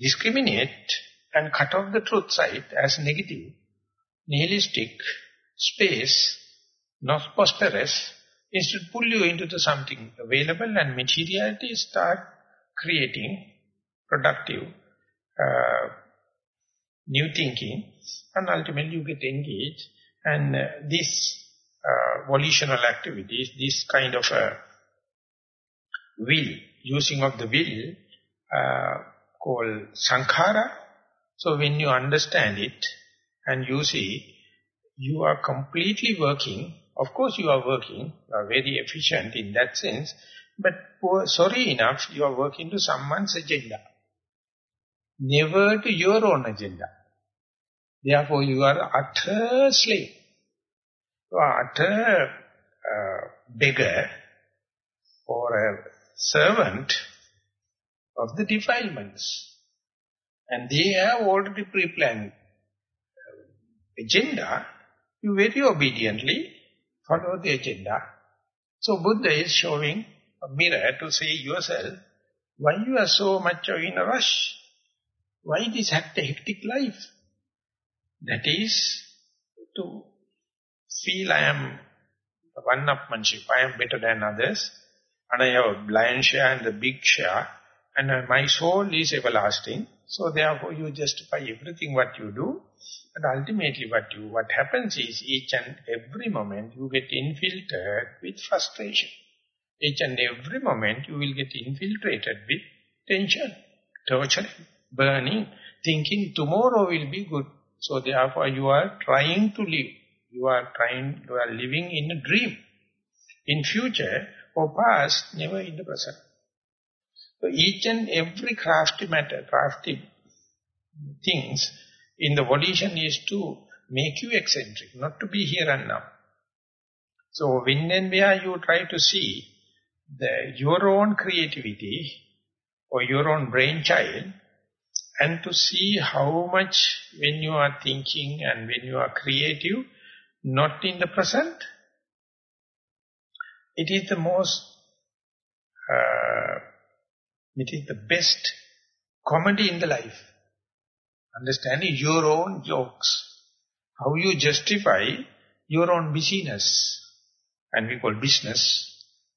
discriminate and cut off the truth side as negative, nihilistic, space, not prosperous, instead pull you into the something available and materiality start creating productive, uh, new thinking and ultimately you get engaged. And uh, this uh, volitional activities, this kind of a will, using of the will, uh, called sankhara. So when you understand it and you see, you are completely working. Of course you are working, you are very efficient in that sense, but poor, sorry enough, you are working to someone's agenda. Never to your own agenda. Therefore you are utter slave. You are utter uh, beggar or a servant of the defilements. And they have already pre-planned agenda, you very obediently follow the agenda. So Buddha is showing a mirror to say yourself, why you are so much in a rush? Why this hectic life? That is to feel I am one-upmanship, I am better than others, and I have a blind share and a big share, and uh, my soul is everlasting. So therefore you justify everything what you do, and ultimately what you what happens is each and every moment you get infiltrated with frustration. Each and every moment you will get infiltrated with tension, torture, burning, thinking tomorrow will be good. So therefore you are trying to live. You are trying, you are living in a dream. In future or past, never in the present. So each and every crafty matter, crafty things in the volition is to make you eccentric, not to be here and now. So when and where you try to see the, your own creativity or your own brainchild and to see how much when you are thinking and when you are creative, not in the present, it is the most, it is the best comedy in the life. Understanding your own jokes. How you justify your own busyness. And we call business.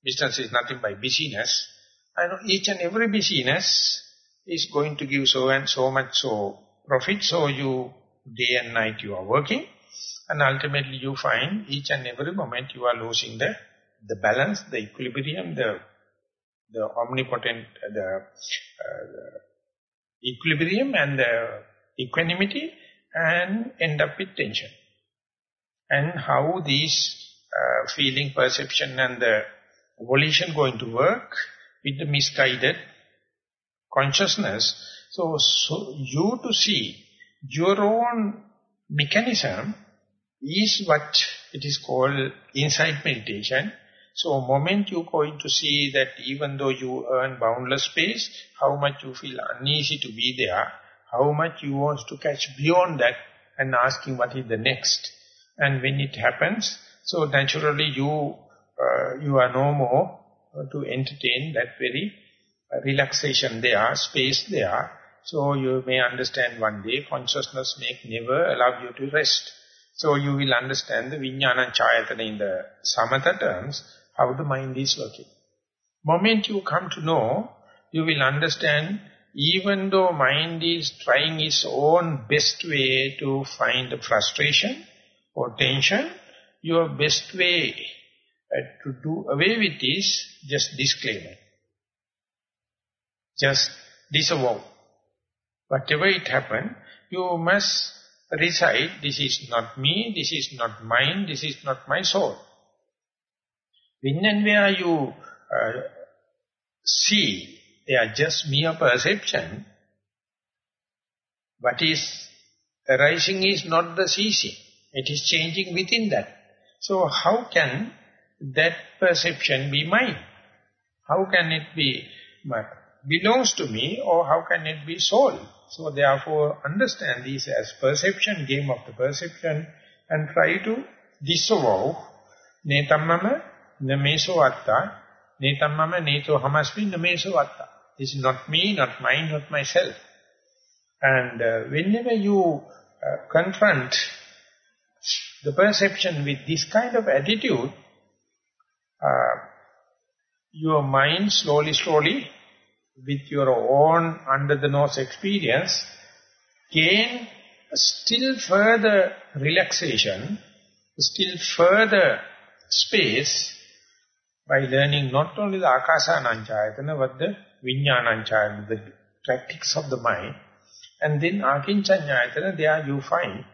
Business is nothing but busyness. I know each and every busyness is going to give so and so much so profit. So you, day and night you are working. And ultimately you find each and every moment you are losing the, the balance, the equilibrium, the, the omnipotent, the, uh, the equilibrium and the equanimity and end up with tension. And how these uh, feeling, perception and the volition going to work with the misguided consciousness. So, so you to see your own mechanism is what it is called insight meditation. So moment you going to see that even though you earn boundless space, how much you feel uneasy to be there, how much you want to catch beyond that and asking what is the next. And when it happens, so naturally you uh, you are no more to entertain that very uh, relaxation there, space there. So you may understand one day consciousness may never allow you to rest. So you will understand the vijnananchayatana in the samatha terms, how the mind is working. Moment you come to know, you will understand even though mind is trying its own best way to find the frustration or tension, your best way uh, to do away with is just disclaimer. Just disavow. Whatever it happen, you must recite, this is not me, this is not mine, this is not my soul. When and where you uh, see they are just mere perception. What is arising is not the ceasing. It is changing within that. So how can that perception be mine? How can it be belongs to me or how can it be soul? So therefore understand this as perception, game of the perception and try to disavow netammama nameso atta netammama neto hamasmi nameso atta. This is not me, not mine, not myself. And uh, whenever you uh, confront the perception with this kind of attitude, uh, your mind slowly, slowly, with your own under-the-nose experience, gain still further relaxation, still further space by learning not only the Akasananchayatana, but the Vijnananchayatana, the tactics of the mind. And then Akinchanyayatana, there you find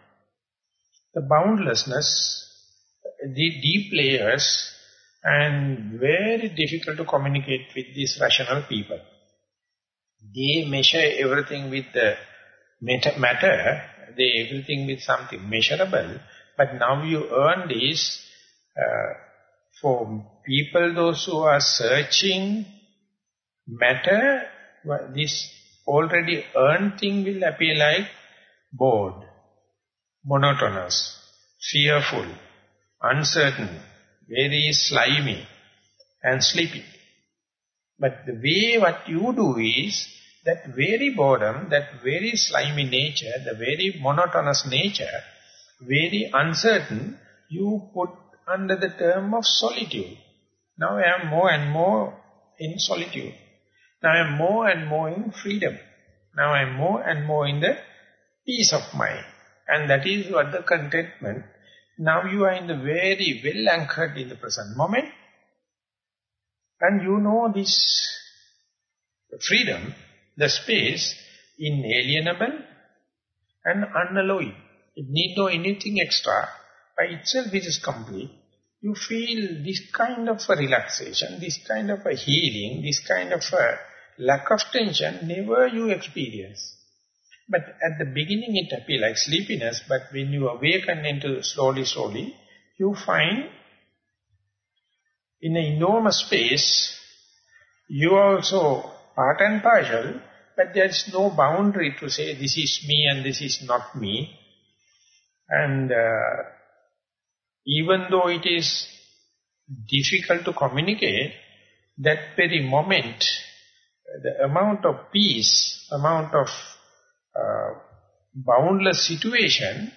the boundlessness, the deep layers, and very difficult to communicate with these rational people. They measure everything with the matter, they everything with something measurable, but now you earn this uh, for people, those who are searching matter, this already earned thing will appear like bored, monotonous, fearful, uncertain, very slimy, and sleepy. But the way what you do is, that very boredom, that very slimy nature, the very monotonous nature, very uncertain, you put under the term of solitude. Now I am more and more in solitude. Now I am more and more in freedom. Now I am more and more in the peace of mind. And that is what the contentment. Now you are in the very well anchored in the present moment. And you know this freedom, the space, inalienable and unalloyed. It need no anything extra. By itself it is complete you feel this kind of a relaxation, this kind of a healing, this kind of a lack of tension, never you experience. But at the beginning it appears like sleepiness, but when you awaken into slowly, slowly, you find in an enormous space, you also part and partial, but there is no boundary to say this is me and this is not me. And uh, even though it is difficult to communicate, that very moment, the amount of peace, amount of uh, boundless situation,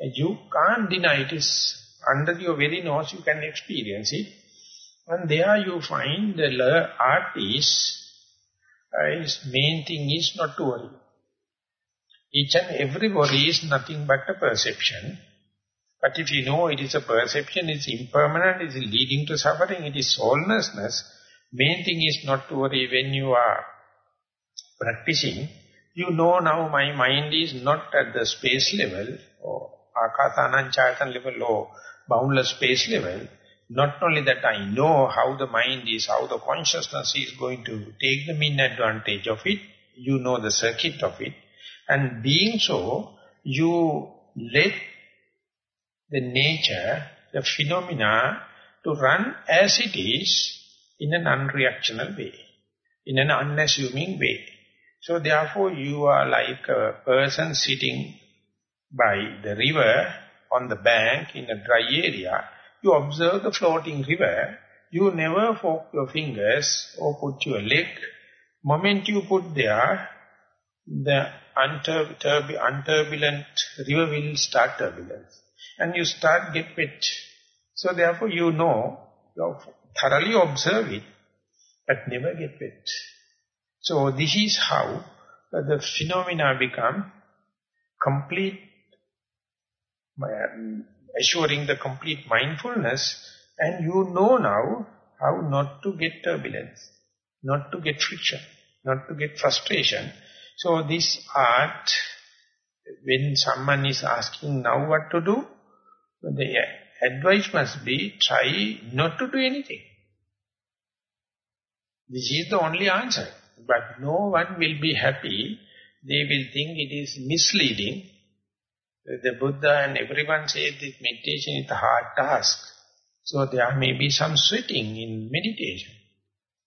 you can't deny it is under your very nose, you can experience it. And there you find the art is, uh, his main thing is not to worry. Each and every worry is nothing but a perception. But if you know it is a perception, it's impermanent, it's leading to suffering, it is soullessness, main thing is not to worry when you are practicing, you know now my mind is not at the space level, or akasananchayatan level, or boundless space level. Not only that I know how the mind is, how the consciousness is going to take the mean advantage of it, you know the circuit of it, and being so, you let the nature, the phenomena to run as it is in an unreactional way, in an unassuming way. So therefore you are like a person sitting by the river on the bank in a dry area. You observe the floating river. You never fork your fingers or put your leg. Moment you put there, the unturbulent river will start turbulence and you start get wet. So therefore you know, you thoroughly observe it, but never get wet. So this is how the phenomena become complete, assuring the complete mindfulness, and you know now how not to get turbulence, not to get friction, not to get frustration. So this art, when someone is asking now what to do, the advice must be try not to do anything. This is the only answer. But no one will be happy. They will think it is misleading. The Buddha and everyone says that meditation is a hard task. So there may be some sweating in meditation.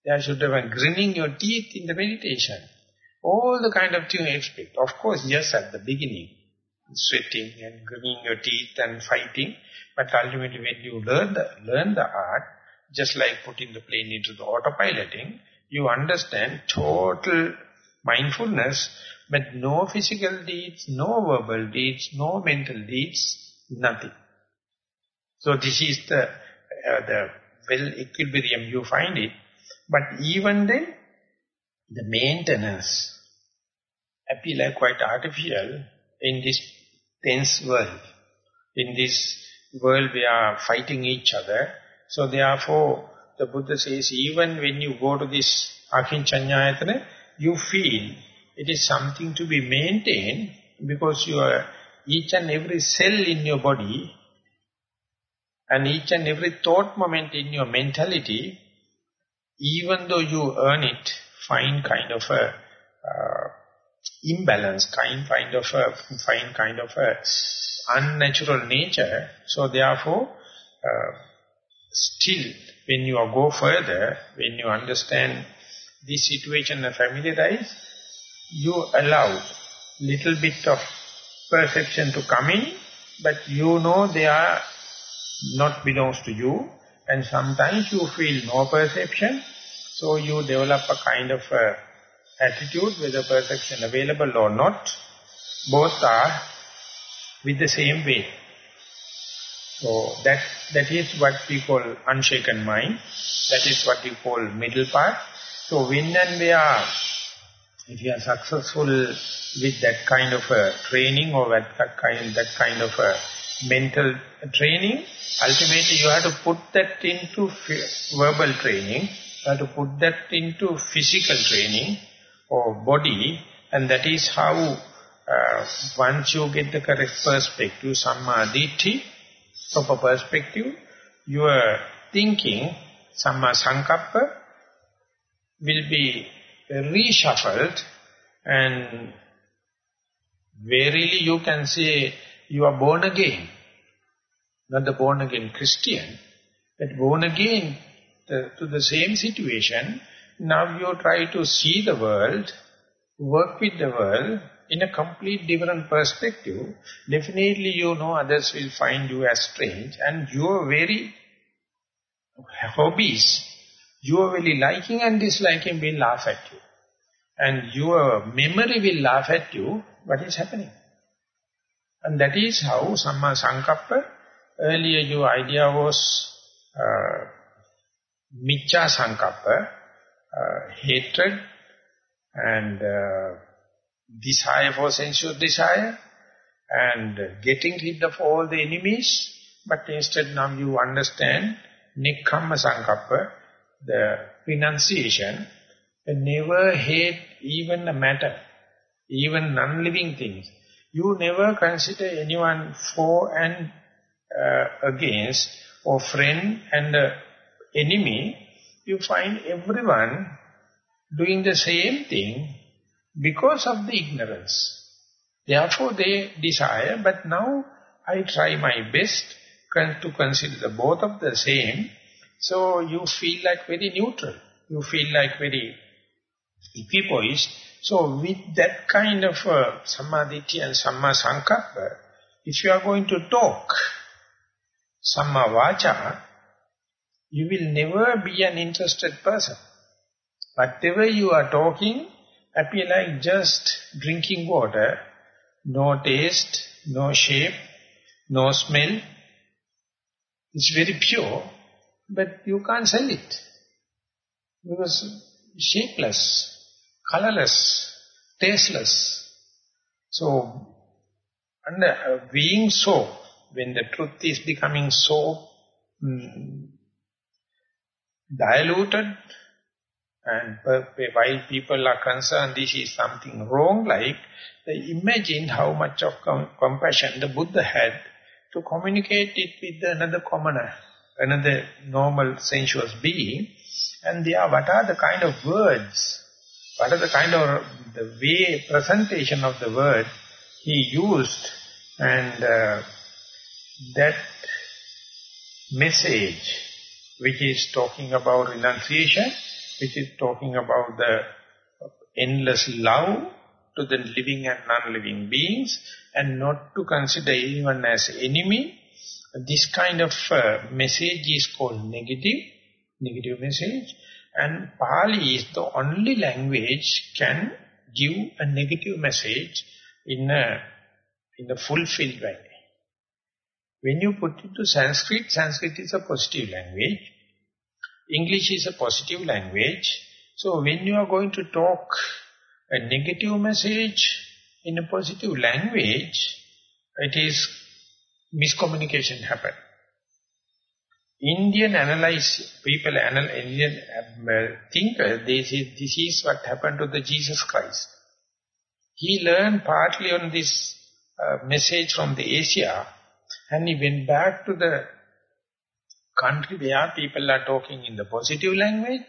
There should have a grinning your teeth in the meditation. All the kind of thing expect. Of course, just at the beginning sweating and gritting your teeth and fighting. But ultimately when you learn the, learn the art, just like putting the plane into the autopiloting, you understand total mindfulness, but no physical deeds, no verbal deeds, no mental deeds, nothing. So this is the, uh, the well equilibrium you find it. But even then, the maintenance appear like quite artificial in this tense world. In this world we are fighting each other. So therefore, the Buddha says, even when you go to this Akinchanyayatana, you feel it is something to be maintained because you are each and every cell in your body and each and every thought moment in your mentality, even though you earn it, find kind of a uh, imbalance, kind, kind of a, find kind of a unnatural nature. So therefore, uh, still, when you go further, when you understand this situation and familiarize, you allow little bit of perception to come in, but you know they are not belongs to you, And sometimes you feel no perception, so you develop a kind of a attitude whether perception available or not. Both are with the same way. So that that is what we call unshaken mind. That is what we call middle part. So when and where, if you are successful with that kind of a training or that kind that kind of a mental training, ultimately you have to put that into verbal training, you have to put that into physical training or body, and that is how uh, once you get the correct perspective, samma ditthi, proper perspective, your thinking, samma sankappa, will be reshuffled and verily you can say you are born again. Not the born again Christian, but born again to the same situation. Now you try to see the world, work with the world in a complete different perspective. Definitely you know others will find you as strange and your very hobbies, your very liking and disliking will laugh at you. And your memory will laugh at you, what is happening? And that is how Samma Sankappa, earlier your idea was uh, Miccha Sankappa, hatred and uh, desire for sensual desire and getting rid of all the enemies. But instead now you understand Nekkhamma Sankappa, the renunciation, never hate even a matter, even non-living things. You never consider anyone for and uh, against, or friend and uh, enemy. You find everyone doing the same thing because of the ignorance. Therefore they desire, but now I try my best to consider the both of the same. So you feel like very neutral. You feel like very equipoised so with that kind of uh, and samma if you are going to talk samma vacha, you will never be an interested person. Whatever you are talking appear like just drinking water, no taste, no shape, no smell. It's very pure, but you can't sell it. Because shapeless, colorless, tasteless. So, under, being so, when the truth is becoming so diluted, and while people are concerned this is something wrong, like, they imagine how much of com compassion the Buddha had to communicate it with another commoner, another normal sensuous being, and they are, what are the kind of words what are the kind of, the way, presentation of the word he used and uh, that message which is talking about renunciation, which is talking about the endless love to the living and non-living beings and not to consider anyone as enemy. This kind of uh, message is called negative, negative message. And Pali is the only language can give a negative message in a, in a fulfilled way. When you put it to Sanskrit, Sanskrit is a positive language. English is a positive language. So when you are going to talk a negative message in a positive language, it is miscommunication happen. Indian analyze, people, anal, Indian uh, thinkers, they say this is what happened to the Jesus Christ. He learned partly on this uh, message from the Asia and he went back to the country where people are talking in the positive language.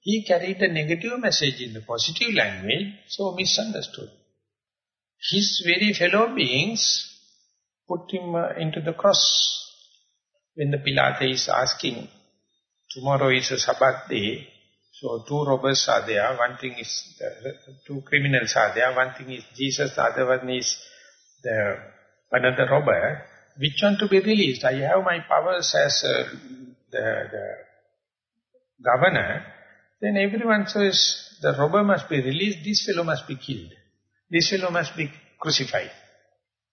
He carried the negative message in the positive language, so misunderstood. His very fellow beings put him uh, into the cross. When the Pilate is asking, tomorrow is a Sabbath day, so two robbers are there, one thing is, two criminals are there, one thing is Jesus, the other one is the another robber, which one to be released? I have my powers as a the, the governor, then everyone says, the robber must be released, this fellow must be killed. This fellow must be crucified.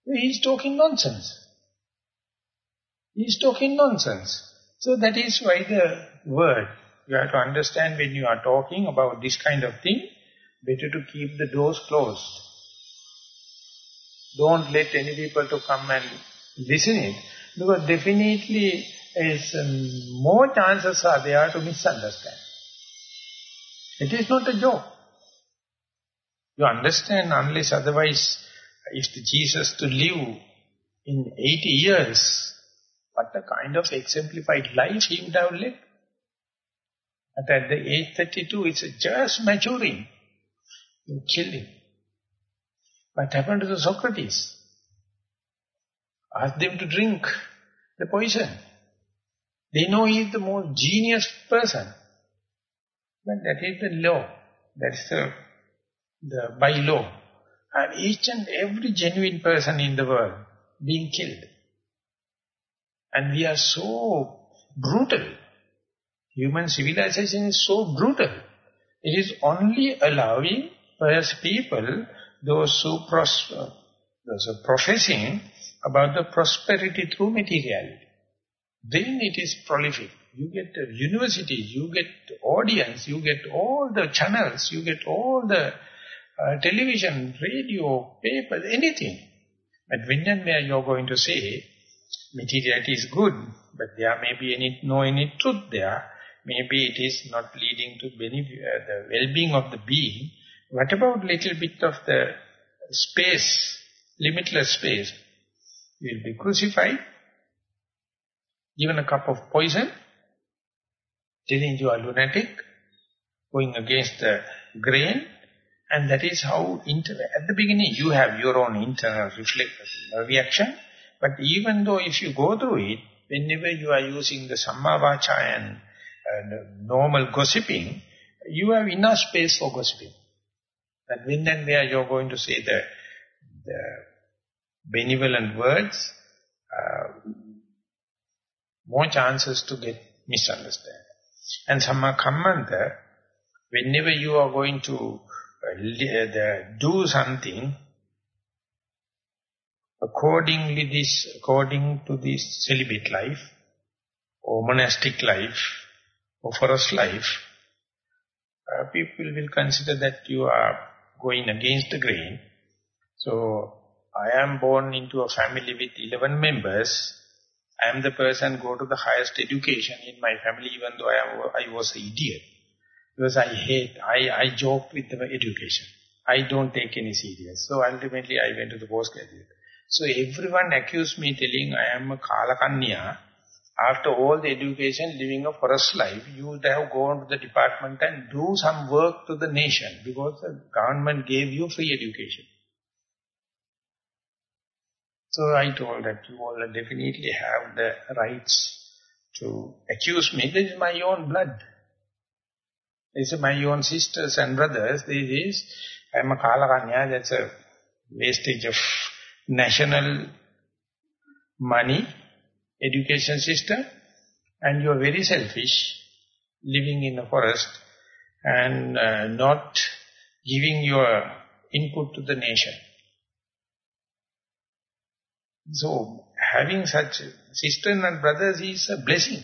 He is talking nonsense. He is talking nonsense. So that is why the word, you have to understand when you are talking about this kind of thing, better to keep the doors closed. Don't let any people to come and listen it. Because definitely is um, more chances are there to misunderstand. It is not a joke. You understand unless otherwise, if the Jesus to live in 80 years, what a kind of exemplified life he would have lived. But at the age 32, it's just maturing. You kill him. What happened to the Socrates? Ask them to drink the poison. They know he is the most genius person. But that is the law. That is the, the by law. And each and every genuine person in the world being killed. And we are so brutal. Human civilization is so brutal. It is only allowing as people, those who prosper, those are professing about the prosperity through materiality. Then it is prolific. You get a university, you get audience, you get all the channels, you get all the uh, television, radio, papers, anything. But when and where you're going to say, materiality is good, but there may be any, no any truth there, maybe it is not leading to benefit, uh, the well-being of the being, what about little bit of the space, limitless space? You will be crucified, given a cup of poison, telling you are lunatic, going against the grain, and that is how, at the beginning, you have your own internal reaction, but even though if you go through it, whenever you are using the sammavacha and normal gossiping, you have enough space for gossiping. That when and where you're going to say the, the benevolent words, uh, more chances to get misunderstood. And Samma Kammanta, whenever you are going to uh, the, do something, accordingly this, according to this celibate life, or monastic life, or forest life, uh, people will consider that you are going against the grain. So, I am born into a family with 11 members, I am the person go to the highest education in my family even though I, am, I was an idiot. Because I hate, I, I joke with the education. I don't take any serious. So ultimately I went to the postgraduate. So everyone accused me telling I am a Kalakanya. After all the education, living a forest life, you would have gone to the department and do some work to the nation because the government gave you free education. So I told that you all definitely have the rights to accuse me. This is my own blood. This is my own sisters and brothers. This is, I am a Kalakanya, that's a wastage of national money, education system, and you are very selfish, living in a forest and uh, not giving your input to the nation. So, having such sisters and brothers is a blessing.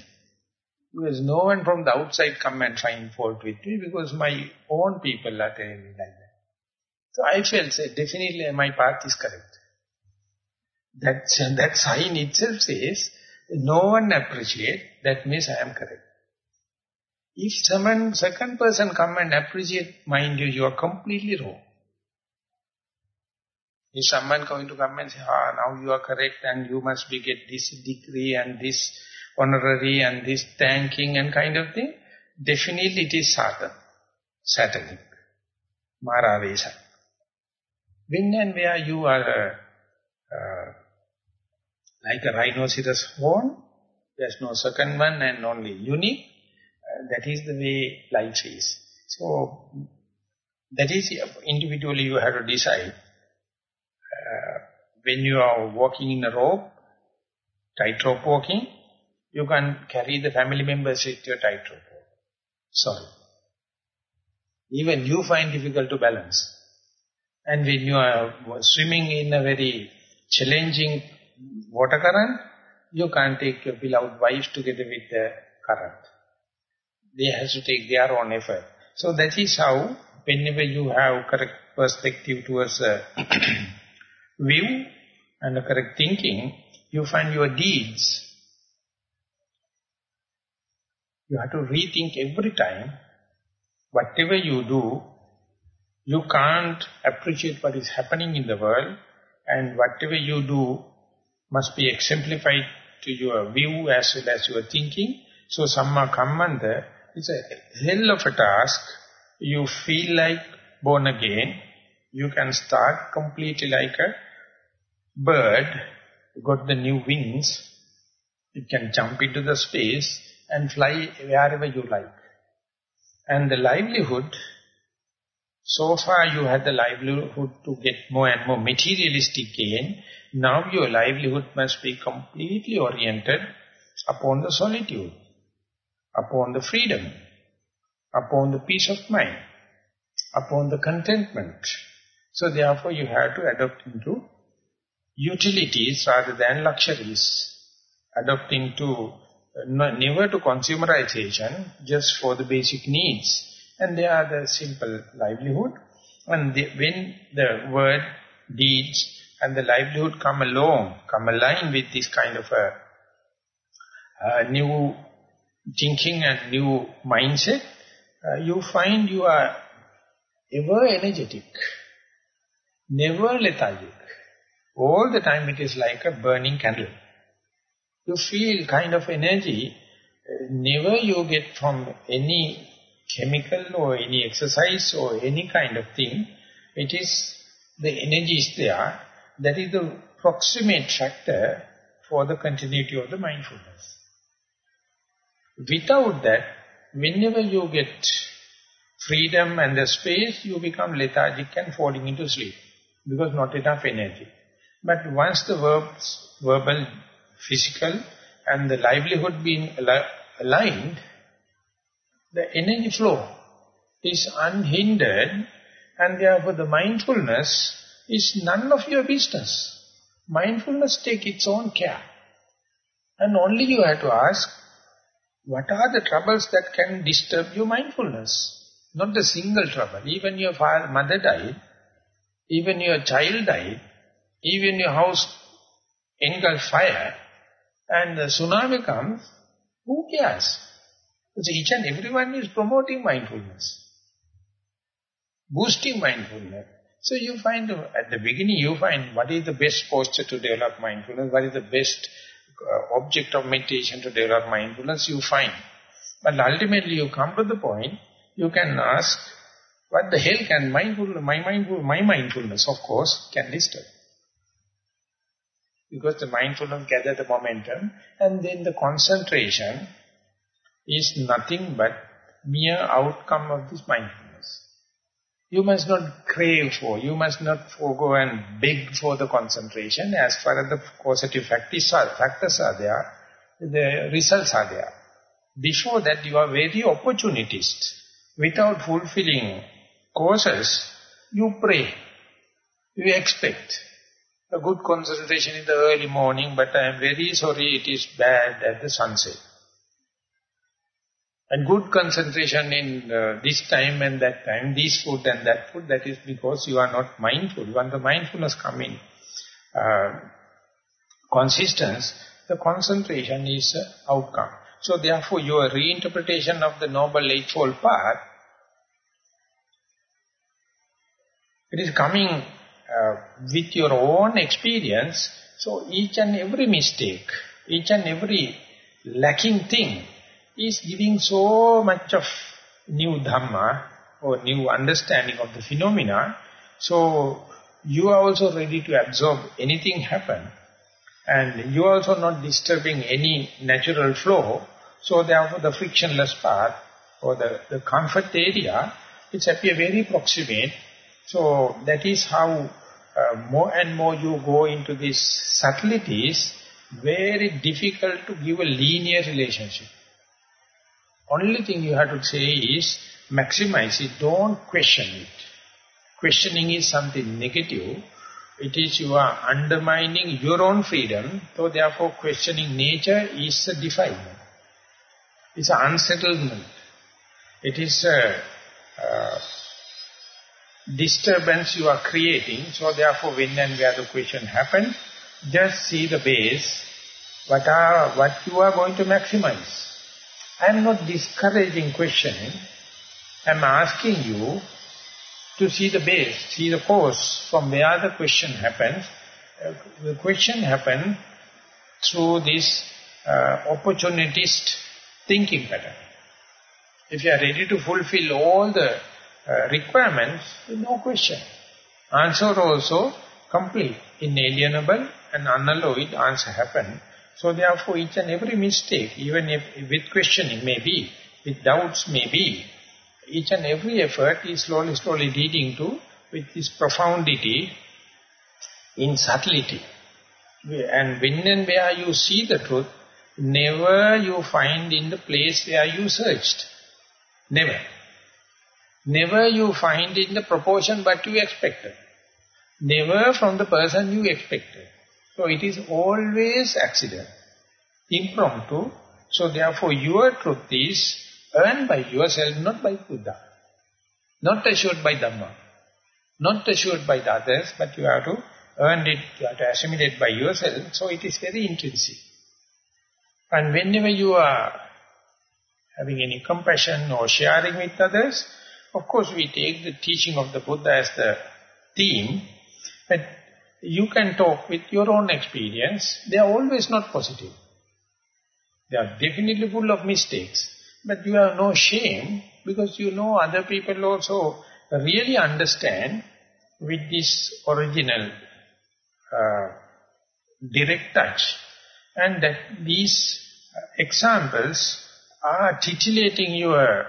Because no one from the outside come and find fault with me because my own people are telling me like that. So I felt say, definitely my path is correct. That, that sign itself says, no one appreciate, that means I am correct. If someone, second person come and appreciate, mind you, you are completely wrong. If someone going to come and say, ah, now you are correct and you must be get this degree and this honorary and this thanking and kind of thing, definitely it is Satan, satanic, Maravesa. When and where you are uh, uh, like a rhinoceros horn, there's no second one and only unique, uh, that is the way life is. So, that is individually you have to decide when you are walking in a rope, tightrope walking, you can carry the family members with your tightrope. Sorry. Even you find difficult to balance. And when you are swimming in a very challenging water current, you can't take your beloved wife together with the current. They have to take their own effort. So that is how, whenever you have correct perspective towards a view and the correct thinking, you find your deeds. You have to rethink every time. Whatever you do, you can't appreciate what is happening in the world and whatever you do must be exemplified to your view as well as your thinking. So Samma Kammanta is a hell of a task. You feel like born again. You can start completely like a bird, got the new wings. It can jump into the space and fly wherever you like. And the livelihood, so far you had the livelihood to get more and more materialistic gain, now your livelihood must be completely oriented upon the solitude, upon the freedom, upon the peace of mind, upon the contentment. So therefore you have to adopt into utilities rather than luxuries. Adopt into, never to consumerization, just for the basic needs. And they are the simple livelihood. And the, when the word, deeds, and the livelihood come along, come align with this kind of a, a new thinking and new mindset, uh, you find you are ever energetic, never lethargic. All the time it is like a burning candle. You feel kind of energy, never you get from any chemical or any exercise or any kind of thing. It is, the energy is there, that is the proximate factor for the continuity of the mindfulness. Without that, whenever you get freedom and the space, you become lethargic and falling into sleep because not enough energy. But once the verbs, verbal, physical and the livelihood being aligned, the energy flow is unhindered and therefore the mindfulness is none of your business. Mindfulness take its own care. And only you have to ask, what are the troubles that can disturb your mindfulness? Not the single trouble. Even your father, mother died, even your child died, even your house engulfed fire, and the tsunami comes, who cares? Because each and everyone is promoting mindfulness, boosting mindfulness. So you find, at the beginning you find what is the best posture to develop mindfulness, what is the best uh, object of meditation to develop mindfulness, you find. But ultimately you come to the point, you can ask, what the hell can mindfulness, my, mindful, my mindfulness, of course, can disturb. Because the mindfulness gather the momentum, and then the concentration is nothing but mere outcome of this mindfulness. You must not crave for, you must not forego and beg for the concentration. As far as the causative factors are, factors are there, the results are there. Before that, you are very opportunist. Without fulfilling causes, you pray, you expect a good concentration in the early morning, but I am very sorry it is bad at the sunset. And good concentration in uh, this time and that time, this food and that food, that is because you are not mindful. When the mindfulness come in uh, consistence, the concentration is uh, outcome. So therefore your reinterpretation of the Noble Eightfold Path, it is coming uh, with your own experience. So each and every mistake, each and every lacking thing, is giving so much of new Dhamma or new understanding of the phenomena. So you are also ready to absorb anything happen. And you are also not disturbing any natural flow. So therefore the frictionless path or the, the comfort area, it's appear very proximate. So that is how uh, more and more you go into these subtleties, very difficult to give a linear relationship. Only thing you have to say is, maximize it, don't question it. Questioning is something negative. It is you are undermining your own freedom, so therefore questioning nature is a defilement. It's an unsettlement. It is a, a disturbance you are creating, so therefore when and where the question happens, just see the base, what are what you are going to maximize. I am not discouraging questioning. I am asking you to see the base, see the cause from where the question happens. Uh, the question happens through this uh, opportunist thinking pattern. If you are ready to fulfill all the Uh, requirements, no question. Answer also complete, inalienable and unalloyed answer happen. So therefore each and every mistake, even if with questioning may be, with doubts may be, each and every effort is slowly, slowly leading to, with this profundity, in subtlety. And when and where you see the truth, never you find in the place where you searched. Never. Never you find in the proportion what you expected. Never from the person you expected. So it is always accident, impromptu. So therefore your truth is earned by yourself, not by Buddha. Not assured by Dhamma. Not assured by the others, but you have to earn it, you have to assimilate by yourself. So it is very intrinsic. And whenever you are having any compassion or sharing with others, of course we take the teaching of the Buddha as the theme, but you can talk with your own experience. They are always not positive. They are definitely full of mistakes. But you have no shame because you know other people also really understand with this original uh, direct touch. And that these examples are titillating your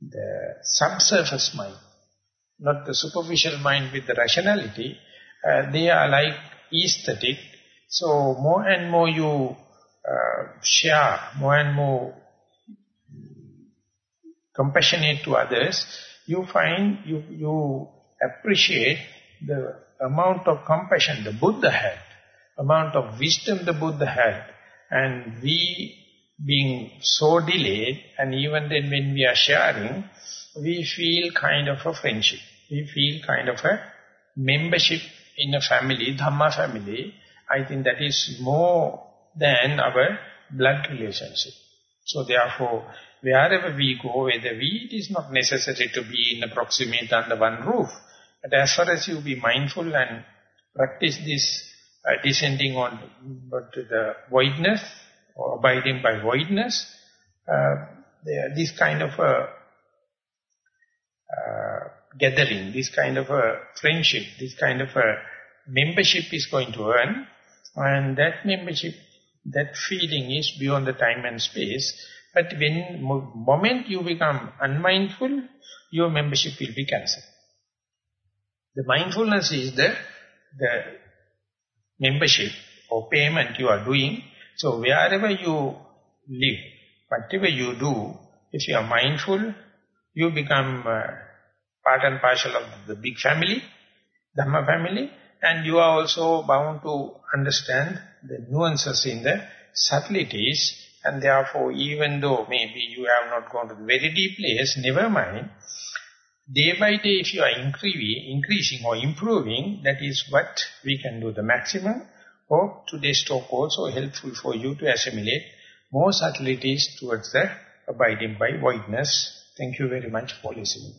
the subsurface mind, not the superficial mind with the rationality, uh, they are like aesthetic. So more and more you uh, share, more and more compassionate to others, you find, you, you appreciate the amount of compassion the Buddha had, amount of wisdom the Buddha had, and we being so delayed, and even then when we are sharing, we feel kind of a friendship. We feel kind of a membership in a family, Dhamma family, I think that is more than our blood relationship. So therefore, wherever we go, whether we, it is not necessary to be in a proximate under one roof. But as far as you be mindful and practice this uh, descending on but the voidness, or abiding by voidness, uh, this kind of a uh, gathering, this kind of a friendship, this kind of a membership is going to earn, and that membership, that feeling is beyond the time and space. But when moment you become unmindful, your membership will be cancelled. The mindfulness is the, the membership or payment you are doing. So wherever you live, whatever you do, if you are mindful, you become uh, part and parcel of the big family, Dhamma family, and you are also bound to understand the nuances in the subtleties, and therefore even though maybe you have not gone to the very deep place, never mind, day by day if you are increasing or improving, that is what we can do the maximum. Hope today's talk also helpful for you to assimilate more subtleties towards the abiding by voidness. Thank you very much for listening.